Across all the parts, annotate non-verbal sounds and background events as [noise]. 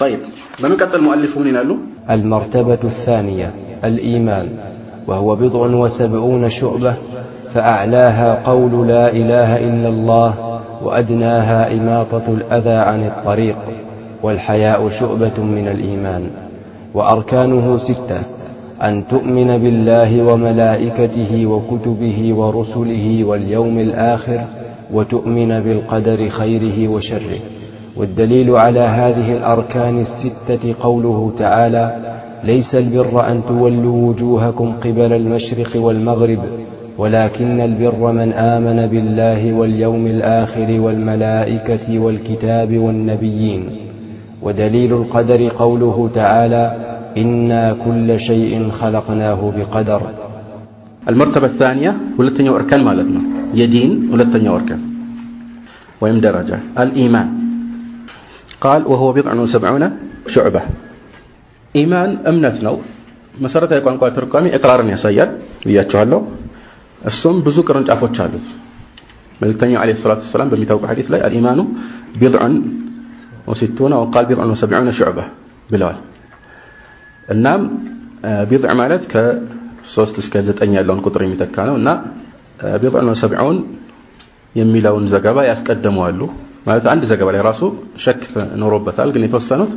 طيب بنكتب المؤلف من قال له المرتبة الثانية الإيمان وهو بضع وسبعون شعبة فأعلاها قول لا إله إلا الله وأدناها إماطة الأذى عن الطريق والحياء شعبة من الإيمان وأركانه ستة أن تؤمن بالله وملائكته وكتبه ورسله واليوم الآخر وتؤمن بالقدر خيره وشره. والدليل على هذه الأركان الستة قوله تعالى ليس البر أن تولوا وجوهكم قبل المشرق والمغرب ولكن البر من آمن بالله واليوم الآخر والملائكة والكتاب والنبيين ودليل القدر قوله تعالى إنا كل شيء خلقناه بقدر المرتبة الثانية ሁለተኛው እርከን ማለት ነው የዲን ሁለተኛው እርከን ወይም ደረጃ الإيمان ቃል ወህወ ቢድዕን ወሰብዑነ ሹዕባ ኢማን እምነት ነው። መሰረታዊ ቋንቋ ትርጓሜ እቅራርን ያሳያል ብያችኋለሁ። እሱም ብዙ ቅርንጫፎች አሉት። መልእክተኛው ዓለይሂ ሰላቱ ወሰላም በሚታወቁ ሐዲስ ላይ አልኢማኑ ቢድዑን ወሲቱነ ወቃል ቢድዑን ወሰብዑነ ሹዕባ ብለዋል። እናም ቢድዕ ማለት ከሶስት እስከ ዘጠኝ ያለውን ቁጥር የሚተካ ነው እና ቢድዑን ወሰብዑን የሚለውን ዘገባ ያስቀደመዋሉ ማለት አንድ ዘገባ ላይ ራሱ ሸክ ኖሮበታል ግን የተወሰኑት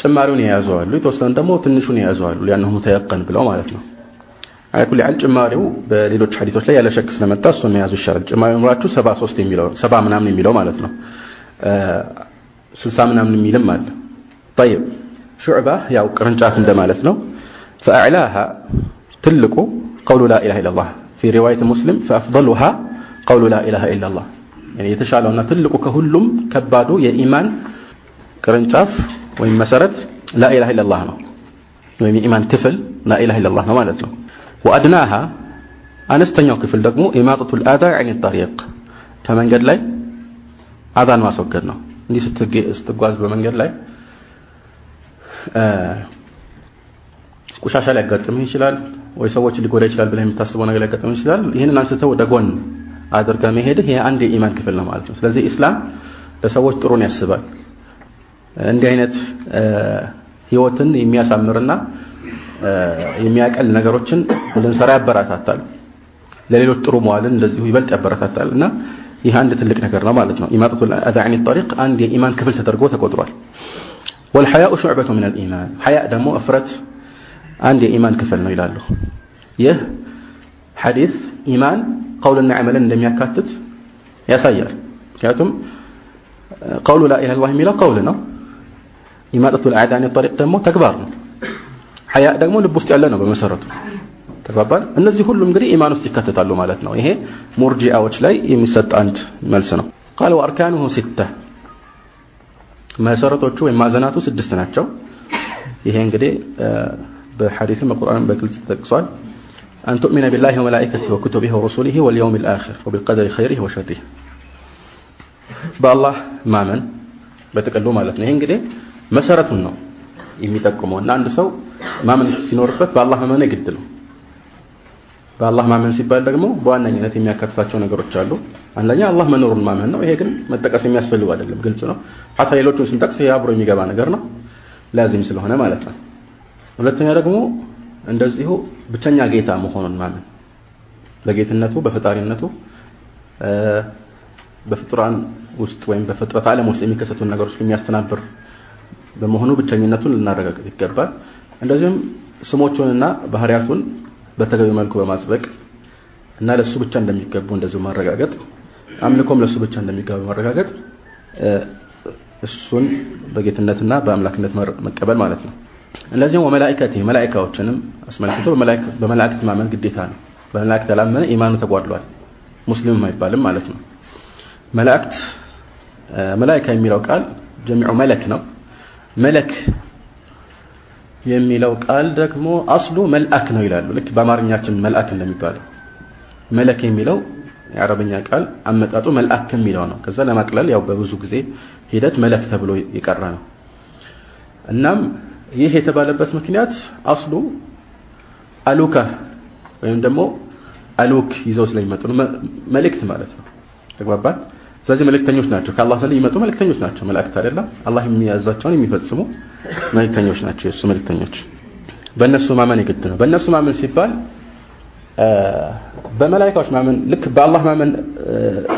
ጭማሪውን የያዙ አሉ የተወሰኑ ደግሞ ትንሹን የያዙ አሉ ሊያነሁ ሙተየቀን ብለው ማለት ነው አለኩል ያህል ጭማሪው በሌሎች ሐዲሶች ላይ ያለ ሸክ ስለመጣ እሱን መያዙ ይሻላል ጭማሪው ኖራችሁ ሰባ ሶስት የሚለው ሰባ ምናምን የሚለው ማለት ነው ስልሳ ምናምን የሚልም አለ طيب ሹዕባ ያው ቅርንጫፍ እንደማለት ነው فأعلاها ትልቁ قول لا إله إلا الله في رواية مسلم فأفضلها قول لا إله إلا الله يعني የተሻለውና ትልቁ ከሁሉም ከባዱ የኢማን ቅርንጫፍ ወይም መሰረት لا إله إلا الله ነው። ወይም የኢማን ክፍል لا إله إلا الله ነው ማለት ነው። وأدناها አነስተኛው ክፍል ደግሞ إماطة الأذى عن الطريق ከመንገድ ላይ አዛን ማስወገድ ነው። እንዲህ ስትጓዝ በመንገድ ላይ ቆሻሻ ሊያጋጥምህ ይችላል ወይ ሰዎች ሊጎዳ ይችላል ብለህ የምታስበው ነገር ሊያጋጥምህ ይችላል። ይህንን አንስተው ወደ ጎን አድርጋ መሄድህ ይህ አንድ የኢማን ክፍል ነው ማለት ነው። ስለዚህ ኢስላም ለሰዎች ጥሩን ያስባል። እንዲህ አይነት ህይወትን የሚያሳምርና የሚያቀል ነገሮችን እንድንሰራ ያበረታታል። ለሌሎች ጥሩ መዋልን እንደዚሁ ይበልጥ ያበረታታል እና ይህ አንድ ትልቅ ነገር ነው ማለት ነው። ኢማጠቱ አዛ ጠሪቅ አንድ የኢማን ክፍል ተደርጎ ተቆጥሯል። ወልሐያኡ ሹዕበቱ ምን አልኢማን ሐያ ደግሞ እፍረት አንድ የኢማን ክፍል ነው ይላሉ። ይህ ሐዲስ ኢማን ቀውልና ዕመልን እንደሚያካትት ያሳያል። ምክንያቱም ቀውሉ ላ ኢላሃ ኢላላህ የሚለው ቀውል ነው። ኢማጠቱ ልአዕዳ ዐን ጠሪቅ ደግሞ ተግባር ነው። ሐያ ደግሞ ልብ ውስጥ ያለ ነው በመሰረቱ። ተግባባል እነዚህ ሁሉ እንግዲህ ኢማን ውስጥ ይካተታሉ ማለት ነው። ይሄ ሙርጂአዎች ላይ የሚሰጥ አንድ መልስ ነው። ቃል ወአርካኑሁ ሲተ። መሰረቶቹ ወይም ማዕዘናቱ ስድስት ናቸው። ይሄ እንግዲህ በሐዲስም በቁርአንም በግልጽ ተጠቅሷል أن تؤمن بالله وملائكته وكتبه ورسله واليوم الآخر وبالقدر خيره وشره بالله ማመን በጥቅሉ ማለት ነው ይሄ እንግዲህ መሰረቱን ነው የሚጠቁመው እና አንድ ሰው ማመን ሲኖርበት በአላህ ማመን ግድ ነው በአላህ ማመን ሲባል ደግሞ በዋነኝነት የሚያካትታቸው ነገሮች አሉ አንደኛ አላህ መኖሩን ማመን ነው ይሄ ግን መጠቀስ የሚያስፈልጉ አይደለም ግልጽ ነው ሀታ ሌሎቹን ስንጠቅስ ይሄ አብሮ የሚገባ ነገር ነው ላዚም ስለሆነ ማለት ነው ሁለተኛ ደግሞ እንደዚሁ ብቸኛ ጌታ መሆኑን ማመን። በጌትነቱ በፈጣሪነቱ በፍጡራን ውስጥ ወይም በፍጥረት ዓለም ውስጥ የሚከሰቱ ነገሮች የሚያስተናብር በመሆኑ ብቸኝነቱን ልናረጋግጥ ይገባል። እንደዚሁም ስሞቹንና ባህሪያቱን በተገቢ መልኩ በማጽበቅ እና ለሱ ብቻ እንደሚገቡ እንደዚሁ ማረጋገጥ አምልኮም ለሱ ብቻ እንደሚገባ ማረጋገጥ እሱን በጌትነትና በአምላክነት መቀበል ማለት ነው እንደዚሁም ወመላኢከቲ መላኢካዎችንም አስመልክቶ በመላእክት ማመን ግዴታ ነው። በመላእክት ያላመነ ኢማኑ ተጓድሏል። ሙስሊምም አይባልም ማለት ነው። መላእክት መላኢካ የሚለው ቃል ጀሚዑ መለክ ነው። መለክ የሚለው ቃል ደግሞ አስሉ መልአክ ነው ይላሉ። ልክ በአማርኛችን መልአክ እንደሚባለው መለክ የሚለው የአረበኛ ቃል አመጣጡ መልአክ ከሚለው ነው። ከዛ ለማቅለል ያው በብዙ ጊዜ ሂደት መለክ ተብሎ የቀረ ነው። እናም ይህ የተባለበት ምክንያት አስሉ አሉካ ወይም ደግሞ አሉክ ይዘው ስለሚመጡ መልእክት ማለት ነው። ተግባባል ስለዚህ መልእክተኞች ናቸው። ከአላህ ዘንድ የሚመጡ መልእክተኞች ናቸው። መላእክት አይደለም። አላህ የሚያዛቸውን የሚፈጽሙ መልእክተኞች ናቸው የእሱ መልእክተኞች። በእነሱ ማመን የግድ ነው። በእነሱ ማመን ሲባል በመላይካዎች ማመን ልክ በአላህ ማመን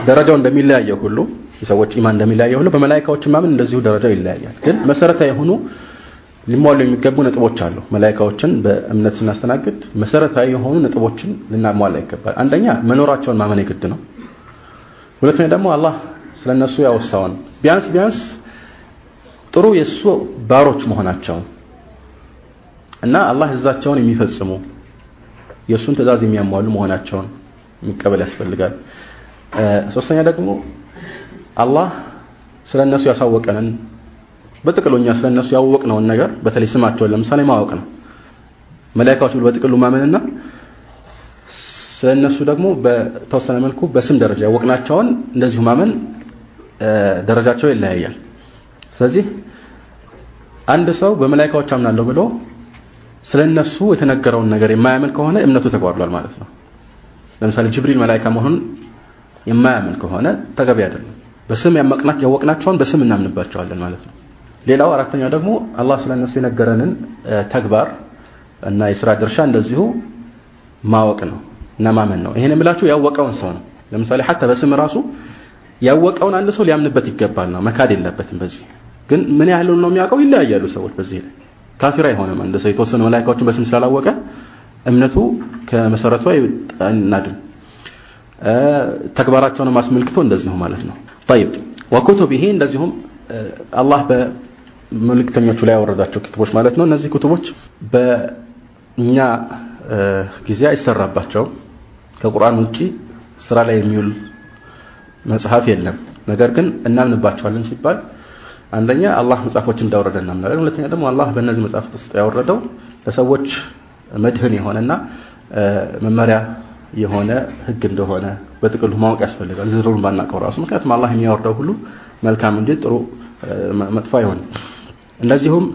ደረጃው እንደሚለያየው ሁሉ የሰዎች ኢማን እንደሚለያየው ሁሉ በመላይካዎች ማመን እንደዚሁ ደረጃው ይለያያል። ግን መሰረታዊ የሆኑ ሊሟሉ የሚገቡ ነጥቦች አሉ። መላይካዎችን በእምነት ስናስተናግድ መሰረታዊ የሆኑ ነጥቦችን ልናሟላ ይገባል። አንደኛ መኖራቸውን ማመን የግድ ነው። ሁለተኛ ደግሞ አላህ ስለነሱ ያወሳውን። ቢያንስ ቢያንስ ጥሩ የእሱ ባሮች መሆናቸውን እና አላህ እዛቸውን የሚፈጽሙ የእሱን ትእዛዝ የሚያሟሉ መሆናቸውን የሚቀበል ያስፈልጋል። ሶስተኛ ደግሞ አላህ ስለ እነሱ ያሳወቀንን በጥቅሉኛ ስለ እነሱ ያወቅነውን ነገር በተለይ ስማቸውን ለምሳሌ ማወቅ ነው። መላይካዎች ብሎ በጥቅሉ ማመንና ስለ እነሱ ደግሞ በተወሰነ መልኩ በስም ደረጃ ያወቅናቸውን እንደዚሁ ማመን ደረጃቸው ይለያያል። ስለዚህ አንድ ሰው በመላይካዎች አምናለሁ ብሎ ስለ እነሱ የተነገረውን ነገር የማያምን ከሆነ እምነቱ ተጓድሏል ማለት ነው። ለምሳሌ ጅብሪል መላይካ መሆኑን የማያምን ከሆነ ተገቢ አይደለም። በስም ያወቅናቸውን በስም እናምንባቸዋለን ማለት ነው ሌላው አራተኛው ደግሞ አላህ ስለ እነሱ የነገረንን ተግባር እና የስራ ድርሻ እንደዚሁ ማወቅ ነው እና ማመን ነው ይሄን የምላችሁ ያወቀውን ሰው ነው ለምሳሌ ሐታ በስም ራሱ ያወቀውን አንድ ሰው ሊያምንበት ይገባል ነው መካድ የለበትም በዚህ ግን ምን ያህል ነው የሚያውቀው ይለያያሉ ሰዎች በዚህ ላይ ካፊር አይሆንም አንድ ሰው የተወሰኑ መላእክቶችን በስም ስላላወቀ እምነቱ ከመሰረቱ አይናድም ተግባራቸውንም አስመልክቶ እንደዚሁ ማለት ነው طيب وكتبه እንደዚሁም አላህ በመልእክተኞቹ ላይ ያወረዳቸው ክትቦች ማለት ነው። እነዚህ ክትቦች በእኛ ጊዜ አይሰራባቸውም። ከቁርአን ውጪ ስራ ላይ የሚውል መጽሐፍ የለም። ነገር ግን እናምንባቸዋለን ሲባል አንደኛ አላህ መጽሐፎች እንዳወረደ እናምናለን። ሁለተኛ ደግሞ አላህ በእነዚህ መጽሐፍት ውስጥ ያወረደው ለሰዎች መድህን የሆነና መመሪያ የሆነ ህግ እንደሆነ በጥቅሉ ማወቅ ያስፈልጋል። ዝርዝሩን ባናቀው ራሱ። ምክንያቱም አላህ የሚያወርደው ሁሉ መልካም እንጂ ጥሩ መጥፎ አይሆንም እንደዚሁም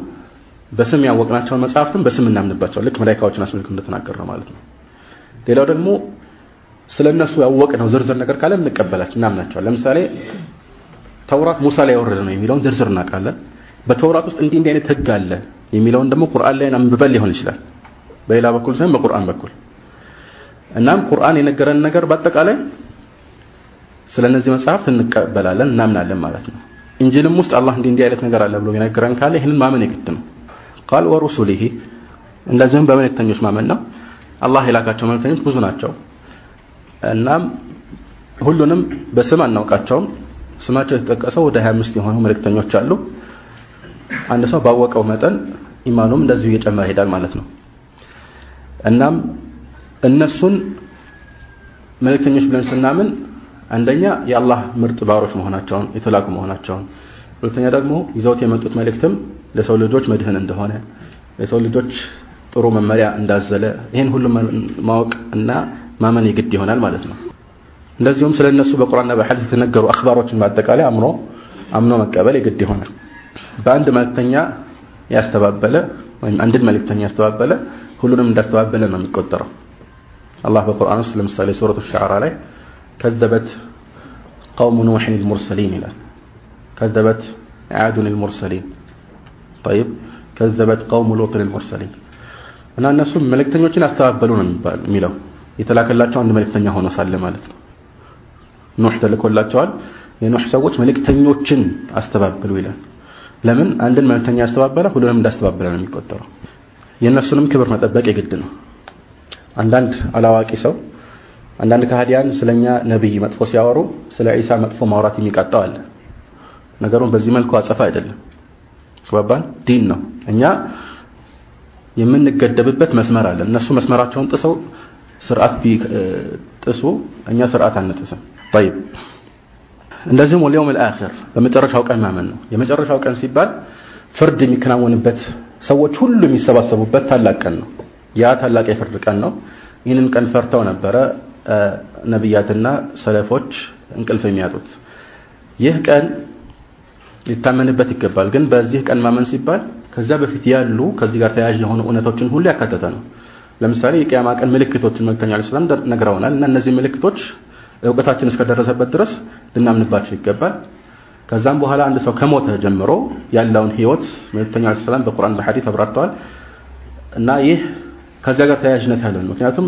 በስም ያወቅናቸውን መጽሐፍትም በስም እናምንባቸው። ልክ መላይካዎችን አስመልክቶ እንደተናገር ነው ማለት ነው። ሌላው ደግሞ ስለ እነሱ ያወቅ ነው ዝርዝር ነገር ካለ እንቀበላቸው እናምናቸዋል ለምሳሌ ተውራት ሙሳ ላይ ያወረደ ነው የሚለውን ዝርዝር እናውቃለን። በተውራት ውስጥ እንዲህ እንዲህ አይነት ህግ አለ የሚለውን ደግሞ ቁርአን ላይ አንብበን ሊሆን ይችላል። በሌላ በኩል ሳይሆን በቁርአን በኩል። እናም ቁርአን የነገረን ነገር በአጠቃላይ ስለ እነዚህ መጽሐፍት እንቀበላለን እናምናለን ማለት ነው እንጂልም ውስጥ አላህ እንዲህ እንዲህ አይነት ነገር አለ ብሎ የነገረን ካለ ይህንን ማመን የግድ ነው። ቃል ወሩሱሊሂ እንደዚህም በመልእክተኞች ማመን ነው። አላህ የላካቸው መልእክተኞች ብዙ ናቸው። እናም ሁሉንም በስም አናውቃቸውም። ስማቸው የተጠቀሰው ወደ 25 የሆኑ መልእክተኞች አሉ። አንድ ሰው ባወቀው መጠን ኢማኑም እንደዚሁ እየጨመረ ይሄዳል ማለት ነው። እናም እነሱን መልእክተኞች ብለን ስናምን አንደኛ የአላህ ምርጥ ባሮች መሆናቸውን የተላኩ መሆናቸውን ሁለተኛ ደግሞ ይዘውት የመጡት መልእክትም ለሰው ልጆች መድህን እንደሆነ ለሰው ልጆች ጥሩ መመሪያ እንዳዘለ ይህን ሁሉ ማወቅ እና ማመን የግድ ይሆናል ማለት ነው። እንደዚሁም ስለ እነሱ በቁርአንና በሐዲስ የተነገሩ አክባሮችን በአጠቃላይ አምኖ አምኖ መቀበል የግድ ይሆናል። በአንድ መልእክተኛ ያስተባበለ ወይም አንድን መልእክተኛ ያስተባበለ ሁሉንም እንዳስተባበለ ነው የሚቆጠረው። አላህ በቁርአን ውስጥ ለምሳሌ ሱረቱ ሸዓራ ላይ ከዘበት ቀውሙ ኑሕን ልሙርሰሊን ይላል ከዘበት አዱን ልሙርሰሊን ጠይብ ከዘበት ቀውሙ ሎጥን ልሙርሰሊን እና እነሱም መልእክተኞችን አስተባበሉ ነው የሚለው። የተላከላቸው አንድ መልእክተኛ ሆኖ ሳለ ማለት ነው። ኑሕ ተልኮላቸዋል። የኑሕ ሰዎች መልእክተኞችን አስተባበሉ ይላል። ለምን? አንድን መልእክተኛ ያስተባበለ ሁሉንም እንዳስተባበለ ነው የሚቆጠረው። የእነሱንም ክብር መጠበቅ የግድ ነው። አንዳንድ አላዋቂ ሰው አንዳንድ ከሃዲያን ስለኛ ነብይ መጥፎ ሲያወሩ ስለ ዒሳ መጥፎ ማውራት የሚቃጣው አለ ነገሩን በዚህ መልኩ አጸፋ አይደለም ስባባን ዲን ነው እኛ የምንገደብበት መስመር አለ እነሱ መስመራቸውን ጥሰው ስርዓት ቢጥሱ እኛ ስርዓት አንጥስም طيب እንደዚሁም ወልየውም الآخر በመጨረሻው ቀን ማመን ነው የመጨረሻው ቀን ሲባል ፍርድ የሚከናወንበት ሰዎች ሁሉ የሚሰባሰቡበት ታላቅ ቀን ነው ያ ታላቅ የፍርድ ቀን ነው ይህንን ቀን ፈርተው ነበረ ነቢያትና ሰለፎች እንቅልፍ የሚያጡት። ይህ ቀን ሊታመንበት ይገባል። ግን በዚህ ቀን ማመን ሲባል ከዛ በፊት ያሉ ከዚህ ጋር ተያያዥ የሆኑ እውነቶችን ሁሉ ያካተተ ነው። ለምሳሌ የቅያማ ቀን ምልክቶችን መልክተኛ ዐለይሂ ሰላም ነግረውናል። እና እነዚህ ምልክቶች እውቀታችን እስከደረሰበት ድረስ ልናምንባቸው ይገባል። ከዛም በኋላ አንድ ሰው ከሞተ ጀምሮ ያለውን ህይወት መልእክተኛው ዓለይሂ ሰላም በቁርአን በሐዲስ አብራርተዋል። እና ይህ ከዚያ ጋር ተያያዥነት ያለው ምክንያቱም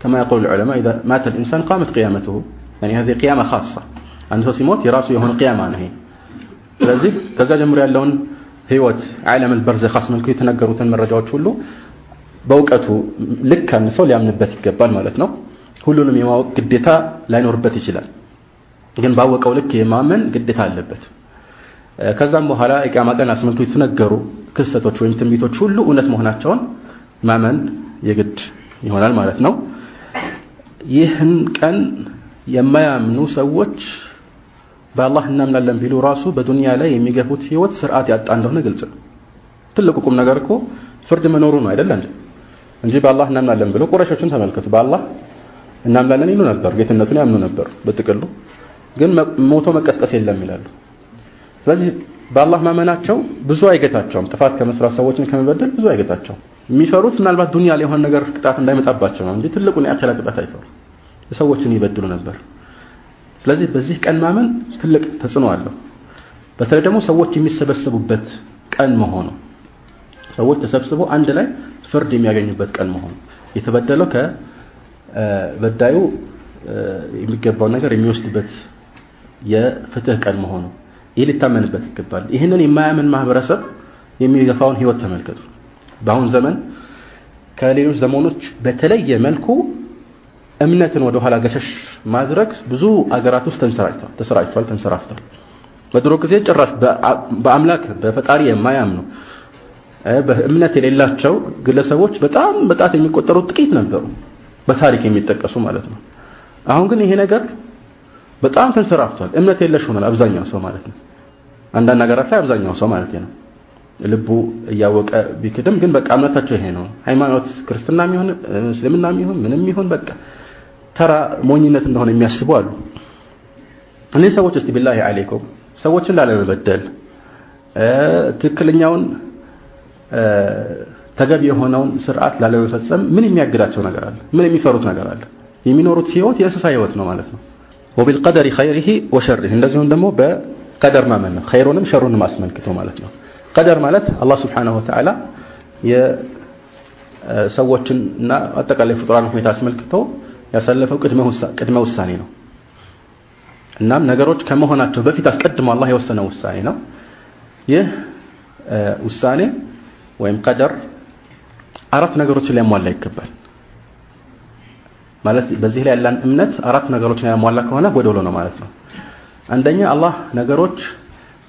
ከማ የቁሉ ዑለማ ኢዛ ማተ ልኢንሳን ቃመት ቅያመትሁ ያኒ ሀዚህ ቅያማ ካሳ አንድ ሰው ሲሞት የራሱ የሆነ ቅያማ ነው ይሄ። ስለዚህ ከዛ ጀምሮ ያለውን ህይወት ዓለም አልበርዘኽ አስመልክቶ የተነገሩትን መረጃዎች ሁሉ በእውቀቱ ልክ አንድ ሰው ሊያምንበት ይገባል ማለት ነው። ሁሉንም የማወቅ ግዴታ ላይኖርበት ይችላል። ግን ባወቀው ልክ የማመን ግዴታ አለበት። ከዛም በኋላ የቂያማ ቀን አስመልክቶ የተነገሩ ክስተቶች ወይም ትንቢቶች ሁሉ እውነት መሆናቸውን ማመን የግድ ይሆናል ማለት ነው። ይህን ቀን የማያምኑ ሰዎች በአላህ እናምናለን ቢሉ ራሱ በዱንያ ላይ የሚገፉት ህይወት ስርዓት ያጣ እንደሆነ ግልጽ ነው። ትልቁ ቁም ነገር እኮ ፍርድ መኖሩ ነው አይደለ እንዴ? እንጂ በአላህ እናምናለን ብሎ ቁረሾችን ተመልከቱ። በአላህ እናምናለን ይሉ ነበር፣ ጌትነቱን ያምኑ ነበር በጥቅሉ ግን ሞቶ መቀስቀስ የለም ይላሉ። ስለዚህ በአላህ ማመናቸው ብዙ አይገታቸውም። ጥፋት ከመስራት ሰዎችን ከመበደል ብዙ አይገታቸውም። የሚፈሩት ምናልባት ዱንያ ላይ የሆነ ነገር ቅጣት እንዳይመጣባቸው ነው እንጂ ትልቁን የአኺራ ቅጣት አይፈሩ። ሰዎችን ይበድሉ ነበር። ስለዚህ በዚህ ቀን ማመን ትልቅ ተጽዕኖ አለው። በተለይ ደግሞ ሰዎች የሚሰበሰቡበት ቀን መሆኑ ሰዎች ተሰብስበው አንድ ላይ ፍርድ የሚያገኙበት ቀን መሆኑ የተበደለው ከበዳዩ የሚገባው ነገር የሚወስድበት የፍትህ ቀን መሆኑ ይህ ሊታመንበት ይገባል። ይህንን የማያምን ማህበረሰብ የሚገፋውን ህይወት ተመልከቱ። በአሁን ዘመን ከሌሎች ዘመኖች በተለየ መልኩ እምነትን ወደ ኋላ ገሸሽ ማድረግ ብዙ አገራት ውስጥ ተንሰራጭቷል፣ ተሰራጭቷል፣ ተንሰራፍቷል። በድሮ ጊዜ ጭራሽ በአምላክ በፈጣሪ የማያምኑ በእምነት የሌላቸው ግለሰቦች በጣም በጣት የሚቆጠሩ ጥቂት ነበሩ፣ በታሪክ የሚጠቀሱ ማለት ነው። አሁን ግን ይሄ ነገር በጣም ተንሰራፍቷል። እምነት የለሽ ሆኗል አብዛኛው ሰው ማለት ነው። አንዳንድ ሀገራት ላይ አብዛኛው ሰው ማለት ነው ልቡ እያወቀ ቢክድም ግን በቃ እምነታቸው ይሄ ነው። ሃይማኖት ክርስትናም ይሁን እስልምናም ይሁን ምንም ይሁን በቃ ተራ ሞኝነት እንደሆነ የሚያስቡ አሉ። እነዚህ ሰዎች እስቲ ቢላሂ አለይኩም ሰዎችን ላለመበደል ትክክለኛውን ተገቢ የሆነውን ስርዓት ላለመፈጸም ምን የሚያግዳቸው ነገር አለ? ምን የሚፈሩት ነገር አለ? የሚኖሩት ህይወት የእንስሳ ህይወት ነው ማለት ነው። ወቢልቀደሪ ኸይሪሂ ወሸሪህ እንደዚሁም ደግሞ በቀደር ማመን ነው። ኸይሩንም ሸሩንም አስመልክቶ ማለት ነው። ቀደር ማለት አላህ ስብሓነሁ ወተዓላ የሰዎችን እና አጠቃላይ ፍጡራን ሁኔታ አስመልክቶ ያሳለፈው ቅድመ ውሳኔ ነው። እናም ነገሮች ከመሆናቸው በፊት አስቀድሞ አላህ የወሰነው ውሳኔ ነው። ይህ ውሳኔ ወይም ቀደር አራት ነገሮችን ሊያሟላ ይገባል። ማለት በዚህ ላይ ያለን እምነት አራት ነገሮችን ያሟላ ከሆነ ጎደሎ ነው ማለት ነው። አንደኛ አላህ ነገሮች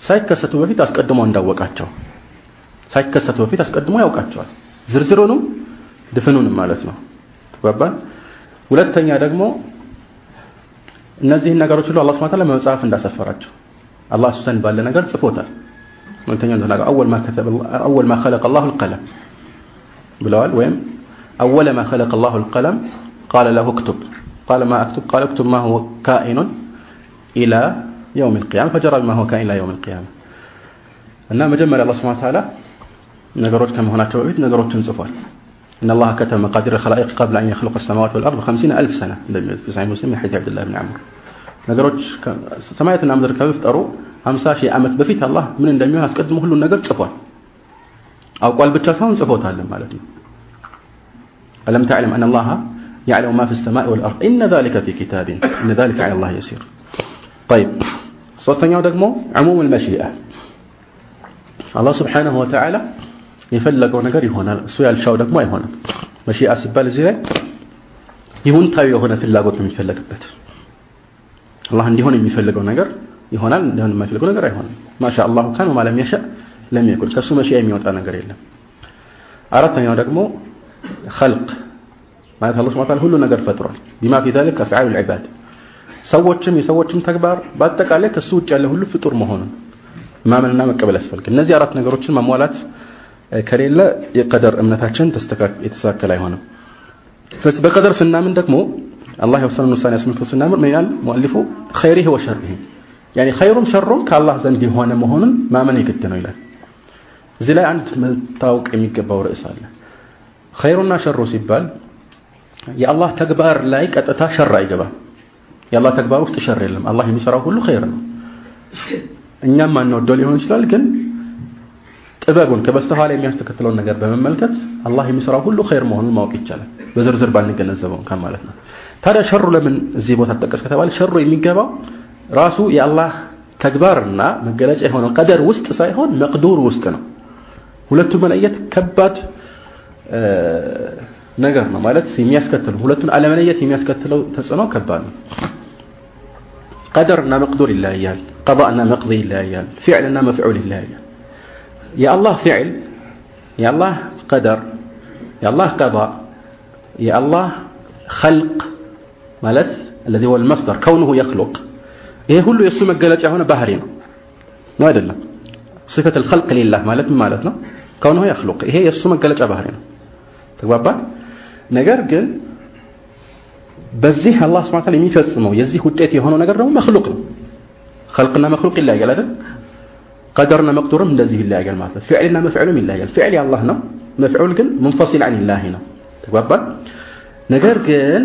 ሳይከሰቱ በፊት አስቀድሞ እንዳወቃቸው ሳይከሰቱ በፊት አስቀድሞ ያውቃቸዋል። ዝርዝሩንም ድፍኑንም ማለት ነው። ተግባባን። ሁለተኛ ደግሞ እነዚህን ነገሮች ሁሉ አላህ ሱብሓነሁ ወተዓላ በመጽሐፍ እንዳሰፈራቸው አላህ እሱ ዘንድ ባለ ነገር ጽፎታል። ሁለተኛ ተናገር አወል ማ ከተበ አወል ማ خلق الله القلم ብለዋል። ወይም አወለ ማ خلق الله القلم قال له اكتب قال ما اكتب قال اكتب ما هو كائن الى يوم القيامه فجرى بما هو كائن الى يوم القيامه እና መጀመሪያ አላህ ሱብሓነሁ ወተዓላ ነገሮች ከመሆናቸው በፊት ነገሮችን ጽፏል። إن الله كتب مقادير الخلائق قبل أن يخلق السماوات والأرض بخمسين ألف سنة في صحيح مسلم من حديث عبد الله بن عمرو ነገሮች ሰማያትና ምድር ከመፍጠሩ 50 ሺህ ዓመት በፊት አላህ ምን እንደሚሆን አስቀድሞ ሁሉን ነገር ጽፏል። አውቋል ብቻ ሳይሆን ጽፎታል ማለት ነው። ألم تعلم أن الله يعلم ما في السماء والأرض إن ذلك في كتاب إن ذلك على الله يسير طيب ሶስተኛው ደግሞ عموم المشيئة አላህ ስብሓንሁ ወተዓላ የፈለገው ነገር ይሆናል። እሱ ያልሻው ደግሞ አይሆንም። መሺአ ሲባል እዚህ ላይ ይሁንታዊ የሆነ ፍላጎት ነው የሚፈለግበት። አላህ እንዲሆን የሚፈልገው ነገር ይሆናል እንዲሆን የማይፈልገው ነገር አይሆንም። ማሻ አላሁ ካን ወማ ለም የሸእ ለም የኩን ከእሱ መሺአ የሚወጣ ነገር የለም። አራተኛው ደግሞ ኸልቅ ማለት አላህ ወተዓላ ሁሉ ነገር ፈጥሯል። ቢማ ፊ ዛሊክ አፍዓሉ ልዕባድ ሰዎችም የሰዎችም ተግባር በአጠቃላይ ከሱ ውጭ ያለ ሁሉ ፍጡር መሆኑን ማመንና መቀበል ያስፈልግ እነዚህ አራት ነገሮችን ማሟላት ከሌለ የቀደር እምነታችን የተስተካከለ አይሆንም። ስለዚህ በቀደር ስናምን ደግሞ አላህ የወሰነውን ውሳኔ አስመልክቶ ስናምን ምን ይላል? ሙአሊፉ خيره وشره يعني ኸይሩም ሸሩም ከአላህ ዘንድ የሆነ መሆኑን ማመን የግድ ነው ይላል። እዚህ ላይ አንድ መታወቅ የሚገባው ርዕስ አለ። ኸይሩና ሸሩ ሲባል የአላህ ተግባር ላይ ቀጥታ ሸር አይገባም። የአላህ ተግባር ውስጥ ሸር የለም። አላህ የሚሰራው ሁሉ ኸይር ነው። እኛም ማንወደው ሊሆን ይችላል ግን ጥበቡን ከበስተኋላ የሚያስተከትለውን ነገር በመመልከት አላህ የሚሰራው ሁሉ ኸይር መሆኑን ማወቅ ይቻላል። በዝርዝር ባንገነዘበው እንኳን ማለት ነው። ታዲያ ሸሩ ለምን እዚህ ቦታ ተጠቀስ ከተባለ ሸሩ የሚገባው ራሱ የአላህ ተግባርና መገለጫ የሆነው ቀደር ውስጥ ሳይሆን መቅዱር ውስጥ ነው። ሁለቱ መለየት ከባድ ነገር ነው ማለት የሚያስከትሉ ሁለቱን አለመለየት የሚያስከትለው ተጽዕኖ ከባድ ነው። ቀደርና መቅዱር ይለያያል ቀዳእና መቅዲ ይለያያል ፊዕልና መፍዑል ይለያያል የአላህ ፊዕል የአላህ ቀደር የአላህ ቀዳ የአላህ ኸልቅ ማለት الذي هو المصدر كونه يخلق ይሄ ሁሉ የእሱ መገለጫ የሆነ ባህሪ ነው ነው አይደለም صفة الخلق لله ማለት ምን ማለት ነው كونه يخلق ይሄ የእሱ መገለጫ ባህሪ ነው ተግባባን ነገር ግን በዚህ አላህ ስብሐ ወተዓላ የሚፈጽመው የዚህ ውጤት የሆነው ነገር ደግሞ መክሉቅ ነው ኸልቅና መክሉቅ ይለያያል አይደል ቀደርና መቅዱርም እንደዚህ ይለያያል ማለት ነው ፊዕልና መፍዑልም ይለያያል ፊዕል የአላህ ነው መፍዑል ግን ሙንፈሲል አን ላህ ነው ተግባባን ነገር ግን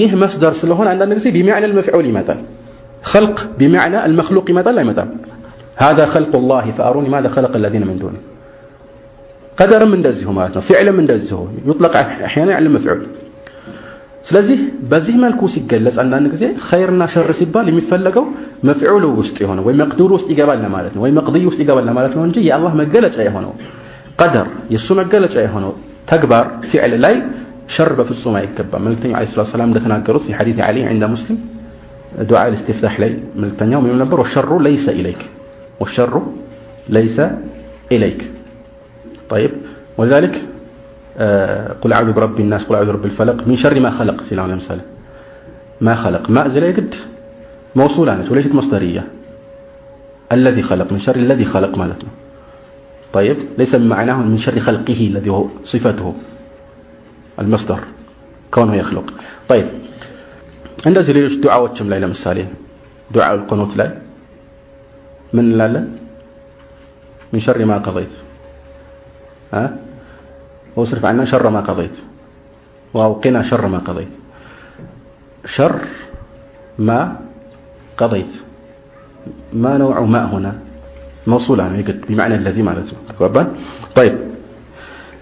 ይህ መስደር ስለሆነ አንዳንድ ጊዜ ቢመዕና المفعول ይመጣል خلق بمعنى المخلوق ይመጣል አይመጣም هذا خلق الله فأروني ماذا خلق الذين من دونه ቀደርም እንደዚሁ ማለት ነው ፊዕልም እንደዚሁ يطلق احيانا على المفعول ስለዚህ በዚህ መልኩ ሲገለጽ አንዳንድ ጊዜ ኸይርና ሸር ሲባል የሚፈለገው መፍዑሉ ውስጥ የሆነ ወይ መቅዱር ውስጥ ይገባል ለማለት ነው ወይ መቅድይ ውስጥ ይገባል ለማለት ነው እንጂ የአላህ መገለጫ የሆነው ቀደር የእሱ መገለጫ የሆነው ተግባር ፊዕል ላይ ሸር በፍጹም አይገባም መልክተኛው ዐለይሂ ሰላቱ ወሰላም እንደተናገሩት في حديث علي عند مسلم دعاء الاستفتاح ላይ መልክተኛው ምን ነበር والشر ليس إليك والشر ليس إليك طيب ولذلك آه، قل أعوذ برب الناس قل أعوذ برب الفلق من شر ما خلق. سيلها لمثال ما خلق. ما زي يقد موصولة وليست مصدرية. الذي خلق من شر الذي خلق مالتنا طيب ليس معناه من شر خلقه الذي هو صفته المصدر كونه يخلق. طيب عند زليل دعاء وتشم ليلة مسالية دعاء القنوت لا. من لا لا؟ من شر ما قضيت. ها؟ واصرف عنا شر ما قضيت وقنا شر ما قضيت شر ما قضيت ما نوع ما هنا موصولة بمعنى الذي معناته طيب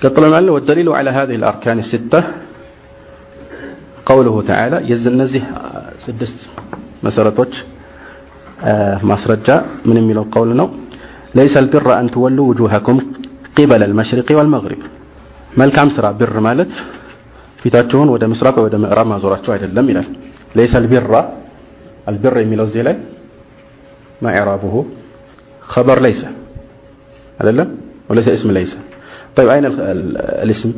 قطل المعلم والدليل على هذه الأركان الستة قوله تعالى يزل نزه سدست مسارتوش ማስረጃ ምን የሚለው ቀውል ነው ليس البر أن تولوا وجوهكم قبل المشرق والمغرب መልካም ስራ ብር ማለት ፊታችሁን ወደ ምስራቅ ወደ ምዕራብ ማዞራችሁ አይደለም ይላል ليس البر البر የሚለው እዚህ ላይ ما اعرابه خبر ليس አይደለም وليس اسم ليس طيب اين الاسم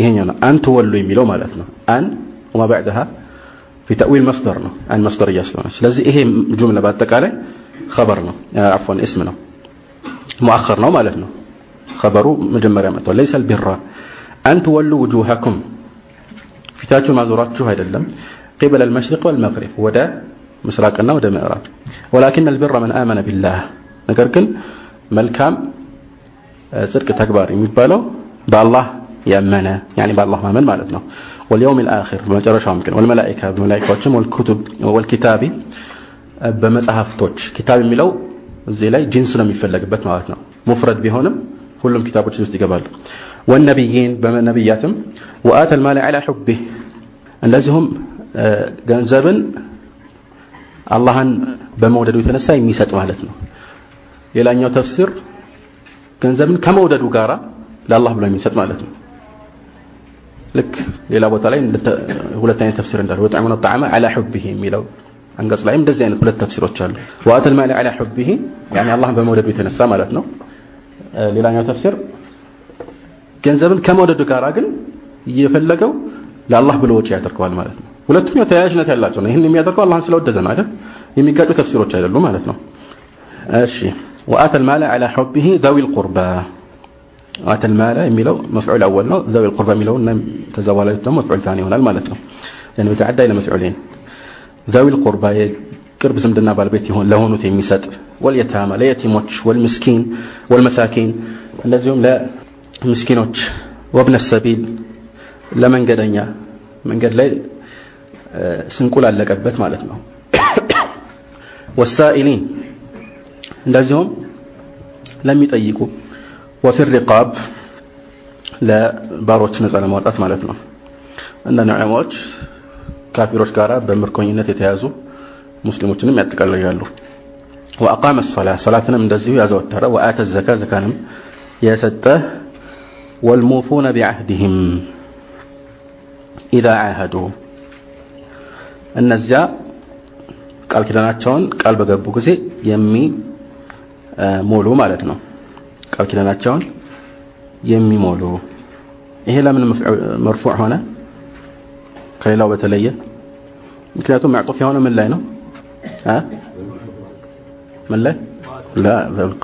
ይሄኛው ነው አን ትወሉ የሚለው ማለት ነው አን وما بعدها في تأويل مصدر ነው አን مصدرية ስለሆነች ስለዚህ ይሄ ጁምላ በአጠቃላይ خبر ነው عفوا اسم ነው مؤخر ነው ማለት ነው خبرو مجمرة متو ليس البر. أن تولوا وجوهكم. فتاتشو ما زراتشو هيدا قبل المشرق والمغرب. ودا مسراقنا ودا مئرات ولكن البر من آمن بالله. نقركن ملكام آه، صدق تكبار. يمبالو بالله يأمنا يعني بالله ما من مالتنا. واليوم الآخر. ما جرى شامكن والملائكة والملائكة والكتب والكتاب آه، بمسحف كتاب ملو زي لاي جنسنا مفلق بات مالتنا. مفرد بهونم ሁሉም ኪታቦች ውስጥ ይገባሉ። ወነቢይን በነቢያትም ወአተ ልማል ዐላ ሑቢህ እንደዚሁም ገንዘብን አላህን በመውደዱ የተነሳ የሚሰጥ ማለት ነው። ሌላኛው ተፍሲር ገንዘብን ከመውደዱ ጋራ ለአላህ ብሎ የሚሰጥ ማለት ነው። ልክ ሌላ ቦታ ላይ ሁለት አይነት ተፍሲር እንዳለ ወጣዕሙነ ጣዕመ ዐላ ሑቢህ የሚለው አንቀጽ ላይም እንደዚህ አይነት ሁለት ተፍሲሮች አሉ። ወአተ ልማል ዐላ ሑቢህ ያኒ አላህን በመውደዱ የተነሳ ማለት ነው ሌላኛው ተፍሲር ገንዘብን ከመውደዱ ጋር ግን እየፈለገው ለአላህ ብሎ ወጪ ያደርገዋል ማለት ነው ሁለቱም ያው ተያያዥነት ያላቸው ነው ይህን የሚያደርገው አላህን ስለወደደ ነው አይደል የሚጋጩ ተፍሲሮች አይደሉ ማለት ነው እሺ وآتى المال على حبه ذوي القربى آتى المال የሚለው مفعول أول ነው ذوي القربى የሚለው ተዘዋላጅ ደግሞ مفعول ثاني ይሆናል ማለት ነው يعني يتعدى إلى مفعولين ذوي القربى ቅርብ ዝምድና ባለቤት ይሆን ለሆኑት የሚሰጥ ወልየታማ ለየቲሞች ወልምስኪን ወልመሳኪን እንደዚሁም ለምስኪኖች ወብነ ሰቢል ለመንገደኛ መንገድ ላይ ስንቁል አለቀበት ማለት ነው። [coughs] ወሳኢሊን እንደዚሁም ለሚጠይቁ ወፊ ሪቃብ ለባሮች ነፃ ለማውጣት ማለት ነው። አንዳንድ ዑለማዎች ካፊሮች ጋር በምርኮኝነት የተያዙ ሙስሊሞችንም ያጠቃልላሉ ወአቃመ ሰላ ሰላትንም እንደዚሁ ያዘወተረ ወአተ ዘካ ዘካንም የሰጠ ወልሙፉነ ቢዓህድህም ኢዛ ዓሃዱ እነዚያ ቃል ኪዳናቸውን ቃል በገቡ ጊዜ የሚሞሉ ማለት ነው ቃል ኪዳናቸውን የሚሞሉ ይሄ ለምን መርፉዕ ሆነ ከሌላው በተለየ ምክንያቱም ማዕጡፍ የሆነ ምን ላይ ነው ምን ላይ ላ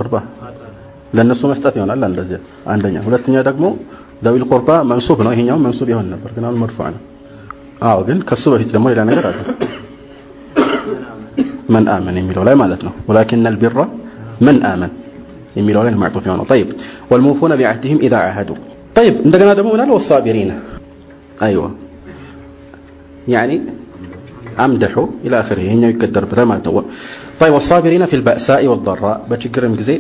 ቁርባ ለእነሱ መስጠት ይሆናል እንደዚህ አንደኛ ሁለተኛ ደግሞ ذوي القربى መንሱብ ነው ይሄኛው መንሱብ ይሆን ነበር ግን አሁን መርፉዕ ነው አዎ ግን ከሱ በፊት ደግሞ ሌላ ነገር አለ من آمن የሚለው ላይ ማለት ነው ولكن البر من آمن የሚለው ላይ ማዕጡፍ የሆነው طيب والموفون بعهدهم إذا عاهدوا طيب እንደገና ደግሞ ምናለ والصابرين ايوه يعني امدحوا الى اخره ይሄኛው ይቀደርበታል ማለት ነው طيب والصابرين في البأساء والضراء በችግርም ጊዜ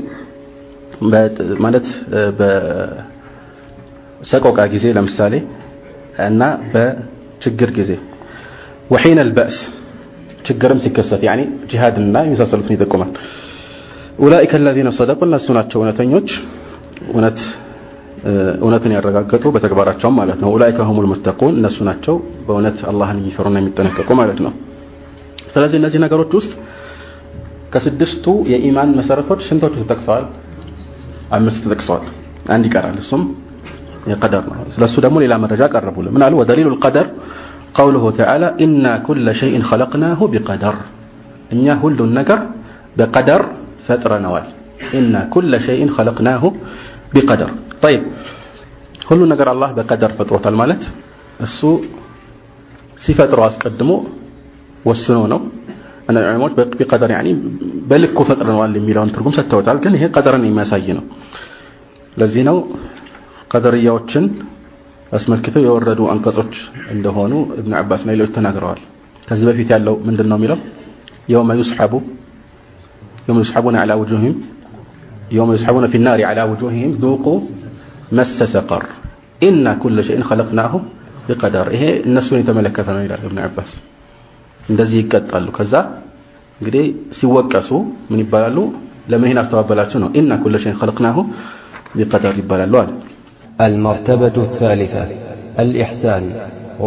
ማለት በሰቆቃ ጊዜ ለምሳሌ እና በችግር ጊዜ وحين البأس ችግርም ሲከሰት يعني ጂሃድና የመሳሰሉትን ይጠቁማል أولئك الذين صدقوا እነሱ ናቸው እውነተኞች እውነት እውነትን ያረጋገጡ በተግባራቸውም ማለት ነው ኡላይከ ሁሙል ሙተቁን እነሱ ናቸው በእውነት አላህን የሚፈሩና የሚጠነቀቁ ማለት ነው ስለዚህ እነዚህ ነገሮች ውስጥ ከስድስቱ የኢማን መሰረቶች ስንቶቹ ተጠቅሰዋል አምስት ተጠቅሰዋል አንድ ይቀራል እሱም የቀደር ነው ስለሱ ደግሞ ሌላ መረጃ ቀረቡልን ምን አሉ ወደሊሉ ልቀደር قوله تعالى إنا كل شيء خلقناه بقدر እኛ ሁሉን ነገር በቀደር ፈጥረነዋል إنا كل شيء خلقناه بقدر طيب ሁሉ ነገር አላህ በቀደር ፈጥሮታል ማለት እሱ ሲፈጥረው አስቀድሞ ወስኖ ነው አንዳንድ ዑለማዎች ቢቀደር ያኒ በልኩ ፈጥረነዋል የሚለውን ትርጉም ሰጥተውታል ግን ይሄ ቀደርን የሚያሳይ ነው ለዚህ ነው ቀደርያዎችን አስመልክተው የወረዱ አንቀጾች እንደሆኑ እብን አባስና ሌሎች ተናግረዋል ከዚህ በፊት ያለው ምንድን ነው የሚለው የውመ ዩስሐቡ የውመ ዩስሐቡነ ዐላ ውጁህም يوم يسحبون في النار على وجوههم ذوقوا مس سقر إن كل شيء خلقناه بقدر ይሄ እነሱን የተመለከተ ነው ይላል ኢብኑ አባስ እንደዚህ ይቀጣሉ ከዛ እንግዲህ ሲወቀሱ ምን ይባላሉ ለምን ይሄን አስተባበላችሁ ነው إن كل شيء خلقناه بقدر ይባላሉ አለ المرتبة الثالثة الإحسان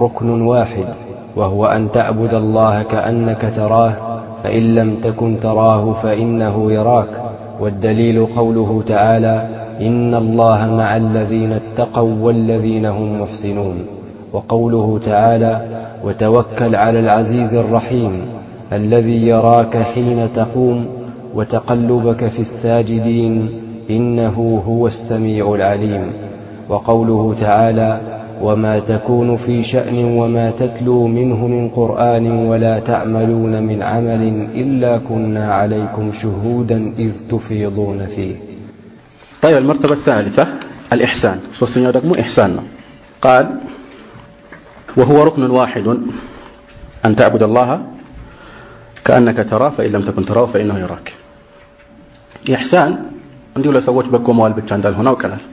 ركن واحد وهو أن تعبد الله كأنك تراه فإن لم تكن تراه فإنه يراك والدليل قوله تعالى إن الله مع الذين اتقوا والذين هم محسنون وقوله تعالى وتوكل على العزيز الرحيم الذي يراك حين تقوم وتقلبك في الساجدين إنه هو السميع العليم. وقوله تعالى وما تكون في شأن وما تتلو منه من قرآن ولا تعملون من عمل إلا كنا عليكم شهودا إذ تفيضون فيه. طيب المرتبة الثالثة الإحسان. دقمو إحسان. قال وهو ركن واحد أن تعبد الله كأنك تراه فإن لم تكن تراه فإنه يراك إحسان እንዲሁ ለሰዎች በጎ መዋል ብቻ እንዳልሆነ አውቀናል